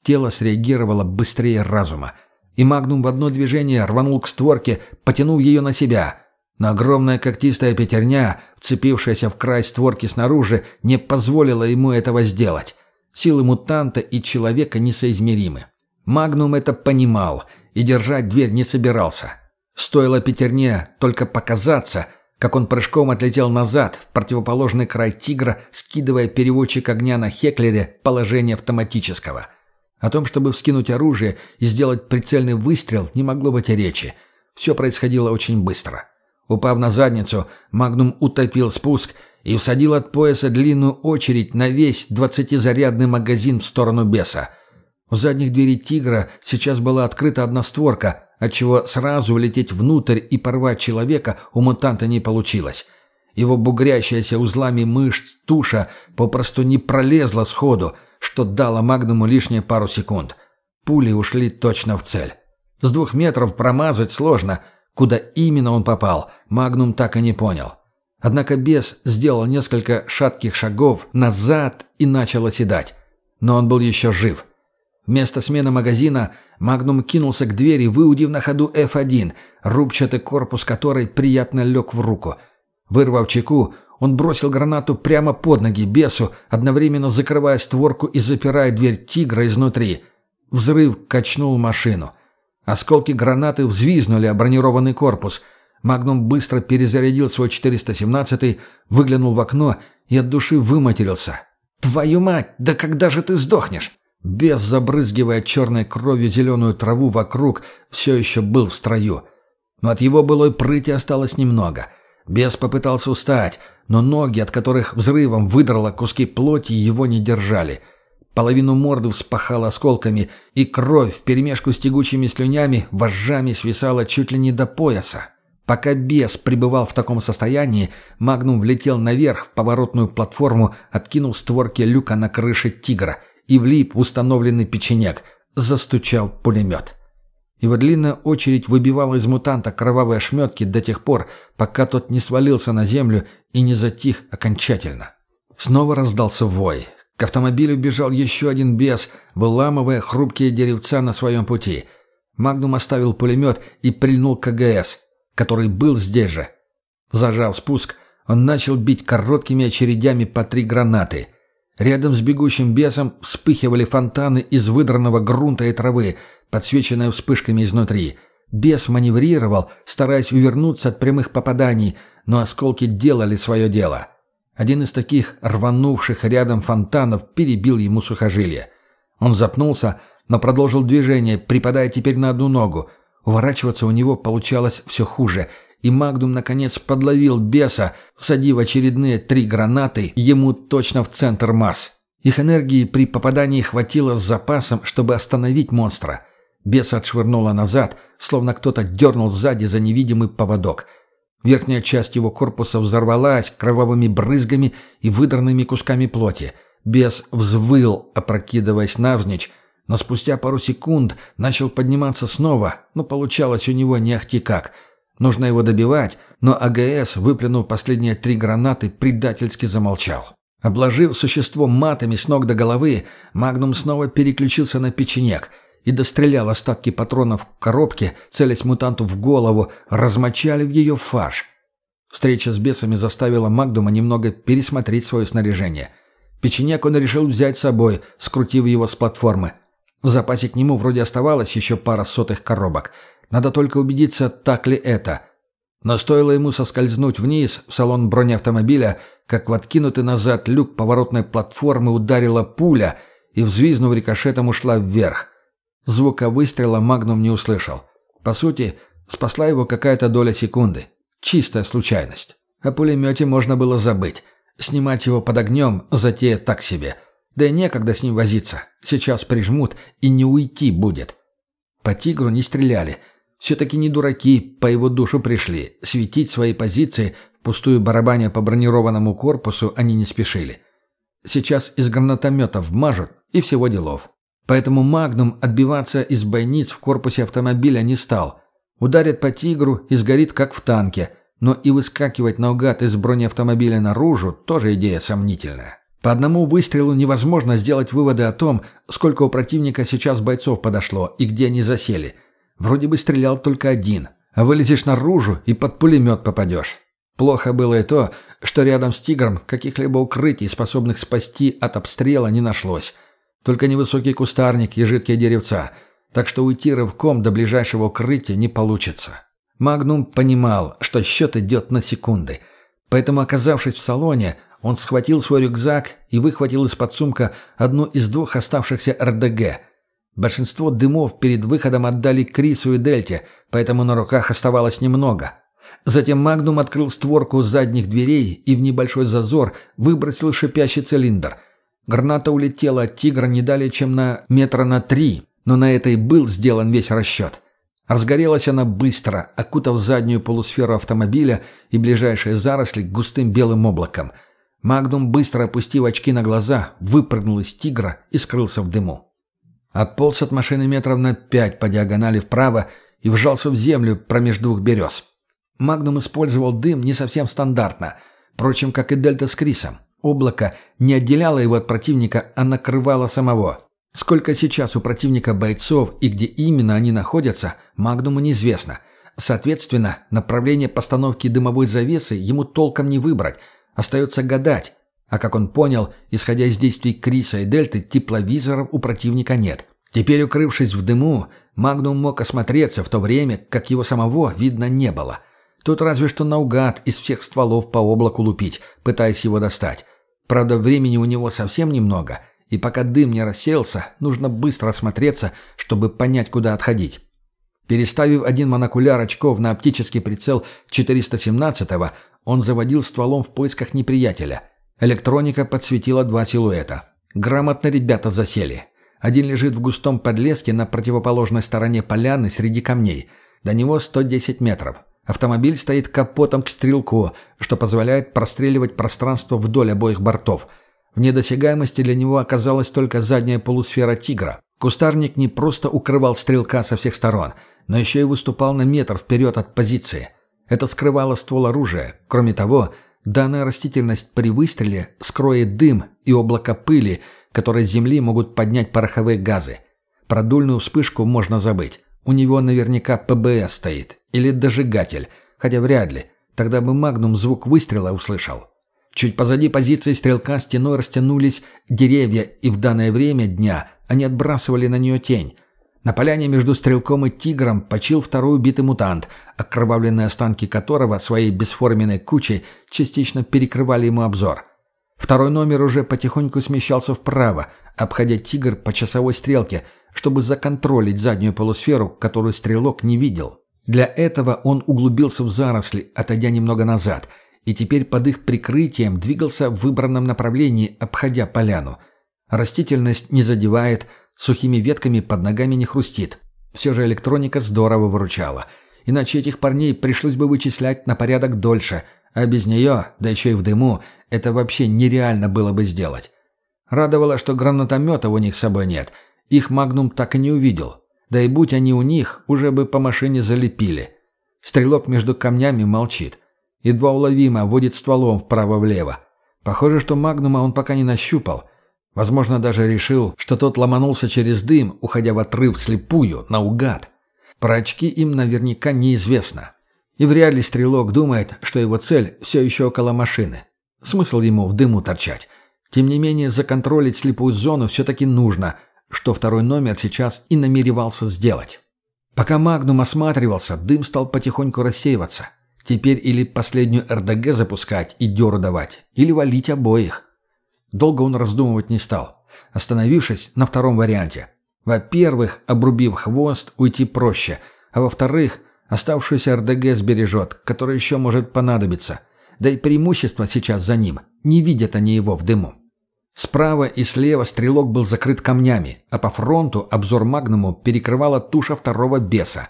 [SPEAKER 2] Тело среагировало быстрее разума. И Магнум в одно движение рванул к створке, потянув ее на себя. Но огромная когтистая пятерня, вцепившаяся в край створки снаружи, не позволила ему этого сделать. Силы мутанта и человека несоизмеримы. Магнум это понимал и держать дверь не собирался. Стоило пятерне только показаться, как он прыжком отлетел назад, в противоположный край тигра, скидывая переводчик огня на Хеклере в положение автоматического. О том, чтобы вскинуть оружие и сделать прицельный выстрел, не могло быть и речи. Все происходило очень быстро. Упав на задницу, Магнум утопил спуск и всадил от пояса длинную очередь на весь двадцатизарядный магазин в сторону беса. У задних дверей «Тигра» сейчас была открыта одна створка, отчего сразу влететь внутрь и порвать человека у мутанта не получилось. Его бугрящаяся узлами мышц туша попросту не пролезла сходу, что дало Магнуму лишние пару секунд. Пули ушли точно в цель. С двух метров промазать сложно — Куда именно он попал, Магнум так и не понял. Однако бес сделал несколько шатких шагов назад и начал оседать. Но он был еще жив. Вместо смены магазина Магнум кинулся к двери, выудив на ходу F1, рубчатый корпус которой приятно лег в руку. Вырвав чеку, он бросил гранату прямо под ноги бесу, одновременно закрывая створку и запирая дверь тигра изнутри. Взрыв качнул машину. Осколки гранаты взвизнули о бронированный корпус. Магнум быстро перезарядил свой 417-й, выглянул в окно и от души выматерился. «Твою мать, да когда же ты сдохнешь?» Бес, забрызгивая черной кровью зеленую траву вокруг, все еще был в строю. Но от его былой прыти осталось немного. Бес попытался устать, но ноги, от которых взрывом выдрало куски плоти, его не держали — Половину морды вспахала осколками, и кровь вперемешку с тягучими слюнями вожжами свисала чуть ли не до пояса. Пока бес пребывал в таком состоянии, Магнум влетел наверх в поворотную платформу, откинул створки люка на крыше «Тигра» и влип в установленный печенек. Застучал пулемет. Его длинная очередь выбивала из мутанта кровавые ошметки до тех пор, пока тот не свалился на землю и не затих окончательно. Снова раздался вой. К автомобилю бежал еще один бес, выламывая хрупкие деревца на своем пути. Магнум оставил пулемет и прильнул к АГС, который был здесь же. Зажав спуск, он начал бить короткими очередями по три гранаты. Рядом с бегущим бесом вспыхивали фонтаны из выдранного грунта и травы, подсвеченные вспышками изнутри. Бес маневрировал, стараясь увернуться от прямых попаданий, но осколки делали свое дело. Один из таких рванувших рядом фонтанов перебил ему сухожилие. Он запнулся, но продолжил движение, припадая теперь на одну ногу. Уворачиваться у него получалось все хуже, и Магдум наконец подловил беса, всадив очередные три гранаты ему точно в центр масс. Их энергии при попадании хватило с запасом, чтобы остановить монстра. Беса отшвырнуло назад, словно кто-то дернул сзади за невидимый поводок – Верхняя часть его корпуса взорвалась кровавыми брызгами и выдранными кусками плоти. Бес взвыл, опрокидываясь навзничь, но спустя пару секунд начал подниматься снова, но получалось у него не ахти как. Нужно его добивать, но АГС, выплюнув последние три гранаты, предательски замолчал. Обложив существо матами с ног до головы, Магнум снова переключился на печенек — и дострелял остатки патронов в коробке, целясь мутанту в голову, размочали в ее фарш. Встреча с бесами заставила Магдума немного пересмотреть свое снаряжение. Печенек он решил взять с собой, скрутив его с платформы. В запасе к нему вроде оставалось еще пара сотых коробок. Надо только убедиться, так ли это. Но стоило ему соскользнуть вниз, в салон бронеавтомобиля, как в откинутый назад люк поворотной платформы ударила пуля и, взвизнув рикошетом, ушла вверх. Звука выстрела Магнум не услышал. По сути, спасла его какая-то доля секунды. Чистая случайность. О пулемете можно было забыть. Снимать его под огнем – затея так себе. Да и некогда с ним возиться. Сейчас прижмут, и не уйти будет. По «Тигру» не стреляли. Все-таки не дураки, по его душу пришли. Светить свои позиции, пустую барабаня по бронированному корпусу они не спешили. Сейчас из гранатометов вмажут, и всего делов. Поэтому «Магнум» отбиваться из бойниц в корпусе автомобиля не стал. Ударит по «Тигру» и сгорит, как в танке. Но и выскакивать наугад из бронеавтомобиля наружу – тоже идея сомнительная. По одному выстрелу невозможно сделать выводы о том, сколько у противника сейчас бойцов подошло и где они засели. Вроде бы стрелял только один, а вылезешь наружу и под пулемет попадешь. Плохо было и то, что рядом с «Тигром» каких-либо укрытий, способных спасти от обстрела, не нашлось. Только невысокий кустарник и жидкие деревца, так что уйти рывком до ближайшего укрытия не получится. Магнум понимал, что счет идет на секунды, поэтому, оказавшись в салоне, он схватил свой рюкзак и выхватил из-под сумка одну из двух оставшихся РДГ. Большинство дымов перед выходом отдали Крису и Дельте, поэтому на руках оставалось немного. Затем Магнум открыл створку задних дверей и в небольшой зазор выбросил шипящий цилиндр – Граната улетела от «Тигра» не далее, чем метра на три, но на это и был сделан весь расчет. Разгорелась она быстро, окутав заднюю полусферу автомобиля и ближайшие заросли густым белым облаком. Магнум, быстро опустив очки на глаза, выпрыгнул из «Тигра» и скрылся в дыму. Отполз от машины метров на пять по диагонали вправо и вжался в землю промеж двух берез. Магнум использовал дым не совсем стандартно, впрочем, как и Дельта с Крисом. Облако не отделяло его от противника, а накрывало самого. Сколько сейчас у противника бойцов и где именно они находятся, Магнуму неизвестно. Соответственно, направление постановки дымовой завесы ему толком не выбрать. Остается гадать. А как он понял, исходя из действий Криса и Дельты, тепловизоров у противника нет. Теперь, укрывшись в дыму, Магнум мог осмотреться в то время, как его самого видно не было. Тут разве что наугад из всех стволов по облаку лупить, пытаясь его достать. Правда, времени у него совсем немного, и пока дым не рассеялся, нужно быстро осмотреться, чтобы понять, куда отходить. Переставив один монокуляр очков на оптический прицел 417-го, он заводил стволом в поисках неприятеля. Электроника подсветила два силуэта. Грамотно ребята засели. Один лежит в густом подлеске на противоположной стороне поляны среди камней. До него 110 метров. Автомобиль стоит капотом к стрелку, что позволяет простреливать пространство вдоль обоих бортов. В недосягаемости для него оказалась только задняя полусфера «Тигра». Кустарник не просто укрывал стрелка со всех сторон, но еще и выступал на метр вперед от позиции. Это скрывало ствол оружия. Кроме того, Данная растительность при выстреле скроет дым и облако пыли, которые с земли могут поднять пороховые газы. Про дульную вспышку можно забыть. У него наверняка ПБС стоит. Или дожигатель. Хотя вряд ли. Тогда бы Магнум звук выстрела услышал. Чуть позади позиции стрелка стеной растянулись деревья, и в данное время дня они отбрасывали на нее тень. На поляне между стрелком и тигром почил второй убитый мутант, окровавленные останки которого своей бесформенной кучей частично перекрывали ему обзор. Второй номер уже потихоньку смещался вправо, обходя тигр по часовой стрелке, чтобы законтролить заднюю полусферу, которую стрелок не видел. Для этого он углубился в заросли, отойдя немного назад, и теперь под их прикрытием двигался в выбранном направлении, обходя поляну. Растительность не задевает, сухими ветками под ногами не хрустит. Все же электроника здорово выручала. Иначе этих парней пришлось бы вычислять на порядок дольше, а без нее, да еще и в дыму, это вообще нереально было бы сделать. Радовало, что гранатометов у них с собой нет. Их «Магнум» так и не увидел. Да и будь они у них, уже бы по машине залепили. Стрелок между камнями молчит. Едва уловимо водит стволом вправо-влево. Похоже, что «Магнума» он пока не нащупал. Возможно, даже решил, что тот ломанулся через дым, уходя в отрыв слепую, наугад. Про очки им наверняка неизвестно. И вряд ли стрелок думает, что его цель все еще около машины. Смысл ему в дыму торчать. Тем не менее, законтролить слепую зону все-таки нужно, что второй номер сейчас и намеревался сделать. Пока Магнум осматривался, дым стал потихоньку рассеиваться. Теперь или последнюю РДГ запускать и дёру давать, или валить обоих. Долго он раздумывать не стал, остановившись на втором варианте. Во-первых, обрубив хвост, уйти проще, а во-вторых, оставшуюся РДГ сбережет, которая еще может понадобиться – да и преимущество сейчас за ним. Не видят они его в дыму. Справа и слева стрелок был закрыт камнями, а по фронту обзор Магнуму перекрывала туша второго беса.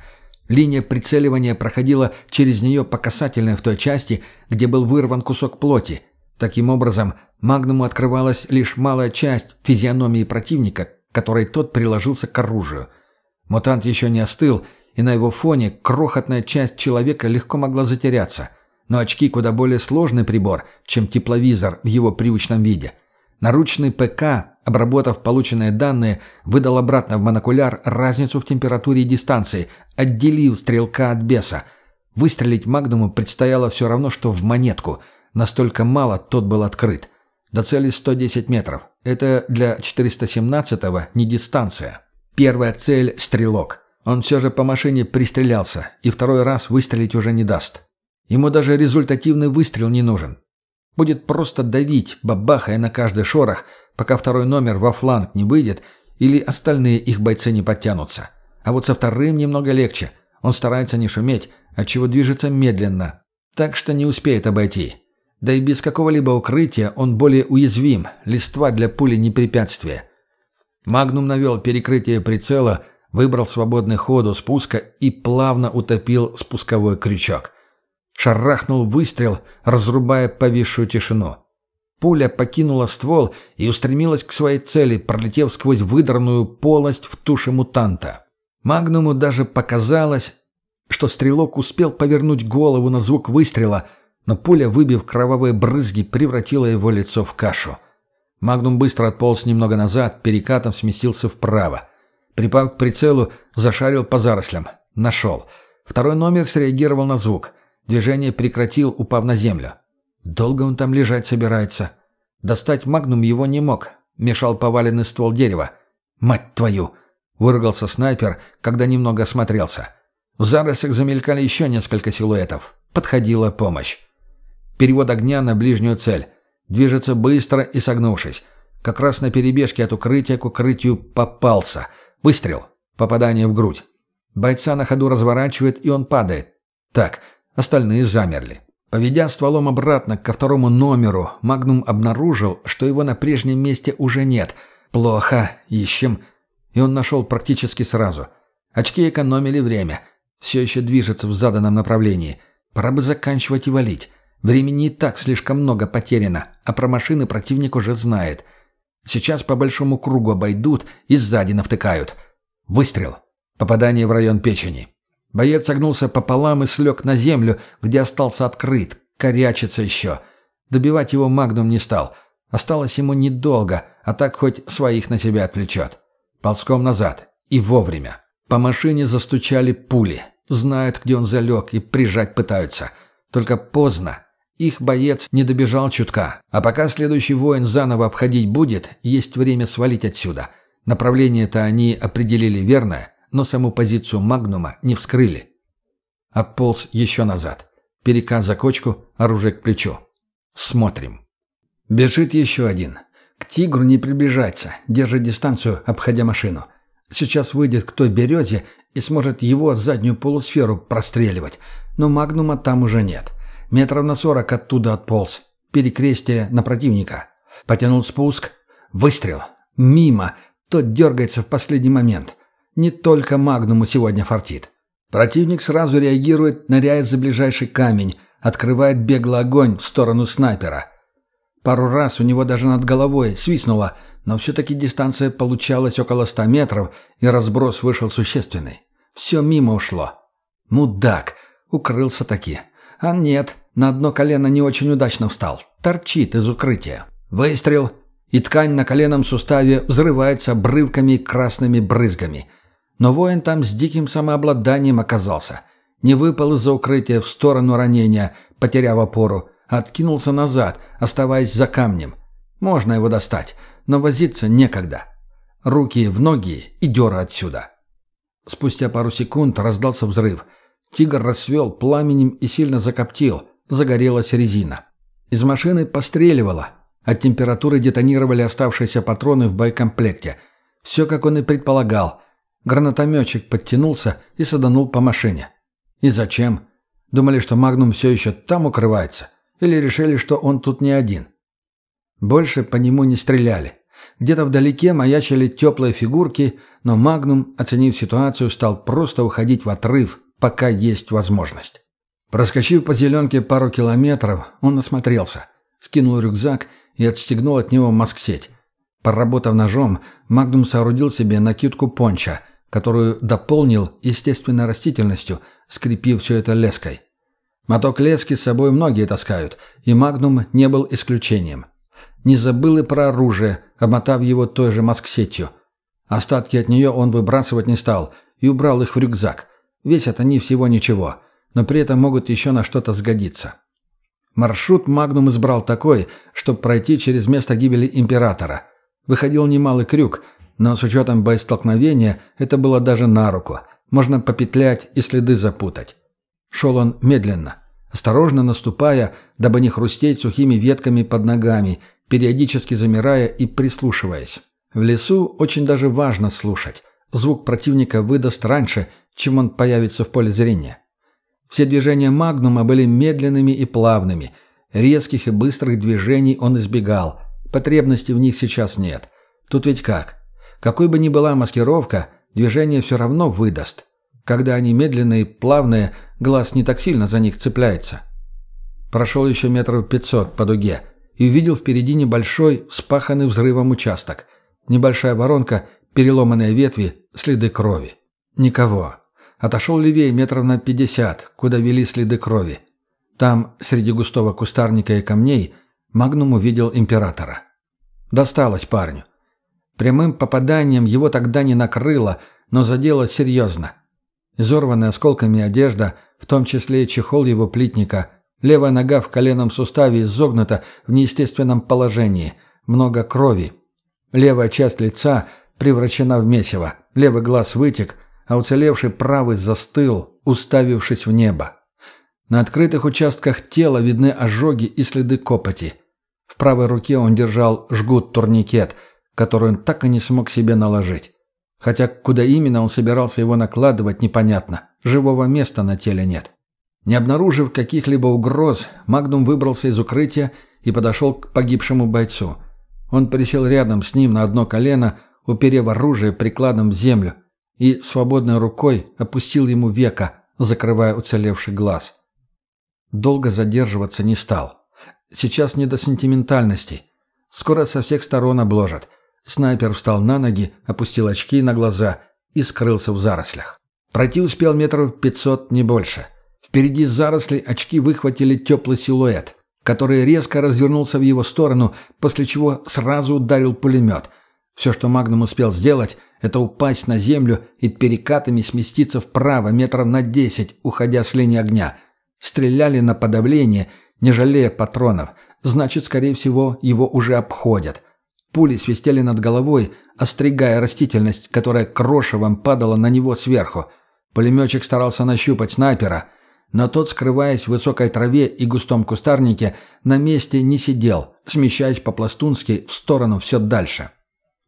[SPEAKER 2] Линия прицеливания проходила через нее по касательной в той части, где был вырван кусок плоти. Таким образом, Магнуму открывалась лишь малая часть физиономии противника, которой тот приложился к оружию. Мутант еще не остыл, и на его фоне крохотная часть человека легко могла затеряться – но очки куда более сложный прибор, чем тепловизор в его привычном виде. Наручный ПК, обработав полученные данные, выдал обратно в монокуляр разницу в температуре и дистанции, отделив стрелка от беса. Выстрелить Магнуму предстояло все равно, что в монетку. Настолько мало тот был открыт. До цели 110 метров. Это для 417-го не дистанция. Первая цель – стрелок. Он все же по машине пристрелялся, и второй раз выстрелить уже не даст. Ему даже результативный выстрел не нужен. Будет просто давить, бабахая на каждый шорох, пока второй номер во фланг не выйдет или остальные их бойцы не подтянутся. А вот со вторым немного легче. Он старается не шуметь, отчего движется медленно. Так что не успеет обойти. Да и без какого-либо укрытия он более уязвим, листва для пули не препятствие. Магнум навел перекрытие прицела, выбрал свободный ход у спуска и плавно утопил спусковой крючок. Шарахнул выстрел, разрубая повисшую тишину. Пуля покинула ствол и устремилась к своей цели, пролетев сквозь выдранную полость в туше мутанта. Магнуму даже показалось, что стрелок успел повернуть голову на звук выстрела, но пуля, выбив кровавые брызги, превратила его лицо в кашу. Магнум быстро отполз немного назад, перекатом сместился вправо. Припав к прицелу, зашарил по зарослям. Нашел. Второй номер среагировал на звук. Движение прекратил, упав на землю. Долго он там лежать собирается. Достать магнум его не мог. Мешал поваленный ствол дерева. «Мать твою!» — выругался снайпер, когда немного осмотрелся. В зарослях замелькали еще несколько силуэтов. Подходила помощь. Перевод огня на ближнюю цель. Движется быстро и согнувшись. Как раз на перебежке от укрытия к укрытию попался. Выстрел. Попадание в грудь. Бойца на ходу разворачивает, и он падает. Так, Остальные замерли. Поведя стволом обратно ко второму номеру, Магнум обнаружил, что его на прежнем месте уже нет. «Плохо. Ищем». И он нашел практически сразу. Очки экономили время. Все еще движется в заданном направлении. Пора бы заканчивать и валить. Времени и так слишком много потеряно, а про машины противник уже знает. Сейчас по большому кругу обойдут и сзади навтыкают. Выстрел. Попадание в район печени. Боец согнулся пополам и слег на землю, где остался открыт. Корячится еще. Добивать его Магнум не стал. Осталось ему недолго, а так хоть своих на себя отвлечет. Ползком назад. И вовремя. По машине застучали пули. Знают, где он залег, и прижать пытаются. Только поздно. Их боец не добежал чутка. А пока следующий воин заново обходить будет, есть время свалить отсюда. Направление-то они определили верное, но саму позицию Магнума не вскрыли. Отполз еще назад. Переказ за кочку, оружие к плечу. Смотрим. Бежит еще один. К тигру не приближается, держит дистанцию, обходя машину. Сейчас выйдет к той березе и сможет его заднюю полусферу простреливать. Но Магнума там уже нет. Метров на сорок оттуда отполз. Перекрестие на противника. Потянул спуск. Выстрел. Мимо. Тот дергается в последний момент. Не только Магнуму сегодня фартит. Противник сразу реагирует, ныряет за ближайший камень, открывает беглый огонь в сторону снайпера. Пару раз у него даже над головой свистнуло, но все-таки дистанция получалась около ста метров, и разброс вышел существенный. Все мимо ушло. Мудак. Укрылся таки. А нет, на одно колено не очень удачно встал. Торчит из укрытия. Выстрел, и ткань на коленном суставе взрывается обрывками и красными брызгами. Но воин там с диким самообладанием оказался. Не выпал из-за укрытия в сторону ранения, потеряв опору, а откинулся назад, оставаясь за камнем. Можно его достать, но возиться некогда. Руки в ноги и дёра отсюда. Спустя пару секунд раздался взрыв. Тигр рассвел пламенем и сильно закоптил. Загорелась резина. Из машины постреливало. От температуры детонировали оставшиеся патроны в боекомплекте. Все, как он и предполагал. Гранатометчик подтянулся и саданул по машине. И зачем? Думали, что Магнум все еще там укрывается? Или решили, что он тут не один? Больше по нему не стреляли. Где-то вдалеке маячили теплые фигурки, но Магнум, оценив ситуацию, стал просто уходить в отрыв, пока есть возможность. Проскочив по зеленке пару километров, он осмотрелся, скинул рюкзак и отстегнул от него маск-сеть. Поработав ножом, Магнум соорудил себе накидку понча – которую дополнил естественной растительностью, скрепив все это леской. Моток лески с собой многие таскают, и Магнум не был исключением. Не забыл и про оружие, обмотав его той же маск-сетью. Остатки от нее он выбрасывать не стал и убрал их в рюкзак. Весят они всего ничего, но при этом могут еще на что-то сгодиться. Маршрут Магнум избрал такой, чтобы пройти через место гибели Императора. Выходил немалый крюк – но с учетом боестолкновения это было даже на руку. Можно попетлять и следы запутать. Шел он медленно, осторожно наступая, дабы не хрустеть сухими ветками под ногами, периодически замирая и прислушиваясь. В лесу очень даже важно слушать. Звук противника выдаст раньше, чем он появится в поле зрения. Все движения Магнума были медленными и плавными. Резких и быстрых движений он избегал. Потребности в них сейчас нет. Тут ведь как? Какой бы ни была маскировка, движение все равно выдаст. Когда они медленные и плавные, глаз не так сильно за них цепляется. Прошел еще метров пятьсот по дуге и увидел впереди небольшой, вспаханный взрывом участок. Небольшая воронка, переломанные ветви, следы крови. Никого. Отошел левее метров на пятьдесят, куда вели следы крови. Там, среди густого кустарника и камней, Магнум увидел императора. Досталось парню. Прямым попаданием его тогда не накрыло, но задело серьезно. Изорванная осколками одежда, в том числе и чехол его плитника, левая нога в коленном суставе изогнута в неестественном положении, много крови. Левая часть лица превращена в месиво, левый глаз вытек, а уцелевший правый застыл, уставившись в небо. На открытых участках тела видны ожоги и следы копоти. В правой руке он держал жгут-турникет – который он так и не смог себе наложить. Хотя куда именно он собирался его накладывать, непонятно. Живого места на теле нет. Не обнаружив каких-либо угроз, Магнум выбрался из укрытия и подошел к погибшему бойцу. Он присел рядом с ним на одно колено, уперев оружие прикладом в землю, и свободной рукой опустил ему века, закрывая уцелевший глаз. Долго задерживаться не стал. Сейчас не до сентиментальностей. Скоро со всех сторон обложат. Снайпер встал на ноги, опустил очки на глаза и скрылся в зарослях. Пройти успел метров пятьсот, не больше. Впереди заросли очки выхватили теплый силуэт. который резко развернулся в его сторону, после чего сразу ударил пулемет. Все, что Магнум успел сделать, это упасть на землю и перекатами сместиться вправо метров на десять, уходя с линии огня. Стреляли на подавление, не жалея патронов. Значит, скорее всего, его уже обходят. Пули свистели над головой, остригая растительность, которая крошевом падала на него сверху. Пулеметчик старался нащупать снайпера, но тот, скрываясь в высокой траве и густом кустарнике, на месте не сидел, смещаясь по-пластунски в сторону все дальше.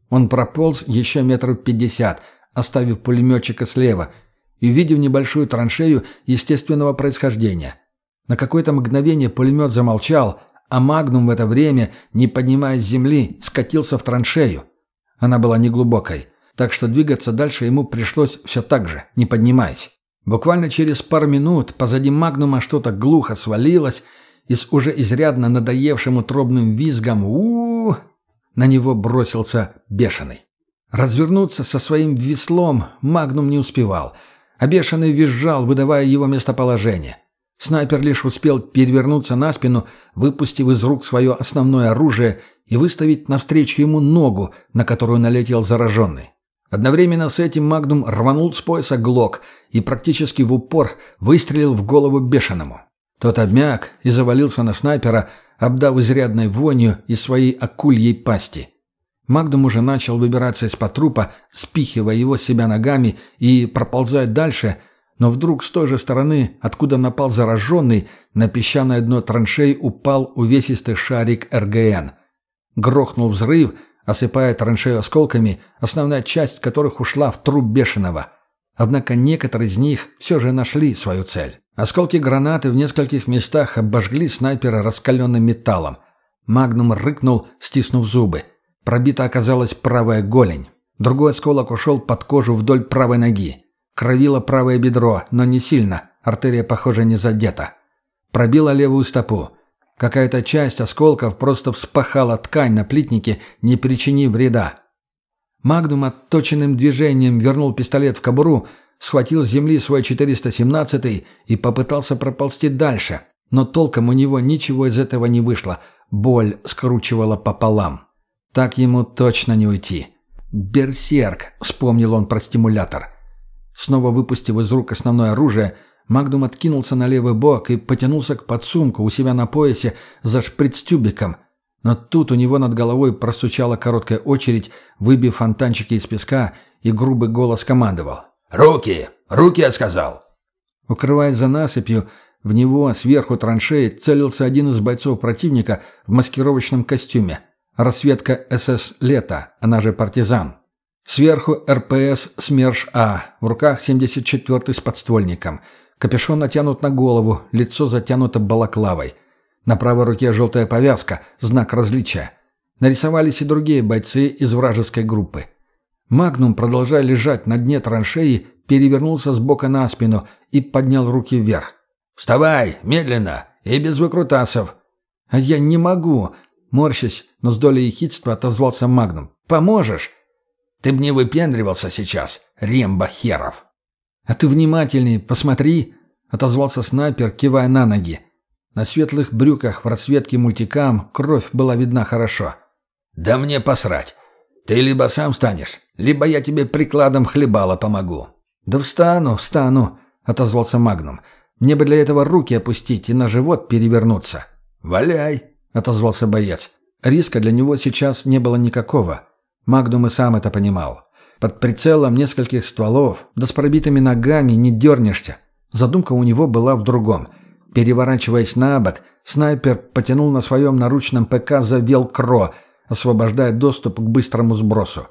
[SPEAKER 2] Он прополз еще метров пятьдесят, оставив пулеметчика слева, и увидев небольшую траншею естественного происхождения. На какое-то мгновение пулемет замолчал, а Магнум в это время, не поднимаясь с земли, скатился в траншею. Она была неглубокой, так что двигаться дальше ему пришлось все так же, не поднимаясь. Буквально через пару минут позади Магнума что-то глухо свалилось, и с уже изрядно надоевшим утробным визгом у-у-у на него бросился бешеный. Развернуться со своим веслом Магнум не успевал, а бешеный визжал, выдавая его местоположение. Снайпер лишь успел перевернуться на спину, выпустив из рук свое основное оружие и выставить навстречу ему ногу, на которую налетел зараженный. Одновременно с этим Магнум рванул с пояса глок и практически в упор выстрелил в голову бешеному. Тот обмяк и завалился на снайпера, обдав изрядной вонью из своей акульей пасти. Магнум уже начал выбираться из-под трупа, спихивая его себя ногами и проползать дальше, но вдруг с той же стороны, откуда напал зараженный, на песчаное дно траншей упал увесистый шарик РГН. Грохнул взрыв, осыпая траншею осколками, основная часть которых ушла в труп бешеного. Однако некоторые из них все же нашли свою цель. Осколки гранаты в нескольких местах обожгли снайпера раскаленным металлом. Магнум рыкнул, стиснув зубы. Пробита оказалась правая голень. Другой осколок ушел под кожу вдоль правой ноги. Кровило правое бедро, но не сильно. Артерия, похоже, не задета. Пробила левую стопу. Какая-то часть осколков просто вспахала ткань на плитнике, не причинив вреда. Магнум отточенным движением вернул пистолет в кобуру, схватил с земли свой 417 и попытался проползти дальше. Но толком у него ничего из этого не вышло. Боль скручивала пополам. Так ему точно не уйти. «Берсерк», — вспомнил он про стимулятор. Снова выпустив из рук основное оружие, Магнум откинулся на левый бок и потянулся к подсумку у себя на поясе за шприц-тюбиком. Но тут у него над головой просучала короткая очередь, выбив фонтанчики из песка, и грубый голос командовал. «Руки! Руки, я сказал!» Укрываясь за насыпью, в него сверху траншеи целился один из бойцов противника в маскировочном костюме. Рассветка СС «Лето», она же «Партизан». Сверху РПС СМЕРШ-А, в руках 74-й с подствольником. Капюшон натянут на голову, лицо затянуто балаклавой. На правой руке желтая повязка, знак различия. Нарисовались и другие бойцы из вражеской группы. Магнум, продолжая лежать на дне траншеи, перевернулся с бока на спину и поднял руки вверх. «Вставай! Медленно! И без выкрутасов!» «А я не могу!» Морщась, но с долей ехидства отозвался Магнум. «Поможешь?» Ты б не выпендривался сейчас, Рэмбо херов. А ты внимательней, посмотри, отозвался снайпер, кивая на ноги. На светлых брюках в расцветке мультикам кровь была видна хорошо. Да мне посрать. Ты либо сам встанешь, либо я тебе прикладом в хлебало помогу. Да встану, встану, отозвался Магнум. Мне бы для этого руки опустить и на живот перевернуться. Валяй, отозвался боец. Риска для него сейчас не было никакого. Магнум и сам это понимал. Под прицелом нескольких стволов, да с пробитыми ногами не дернешься. Задумка у него была в другом. Переворачиваясь на бок, снайпер потянул на своем наручном ПК за велкро, освобождая доступ к быстрому сбросу.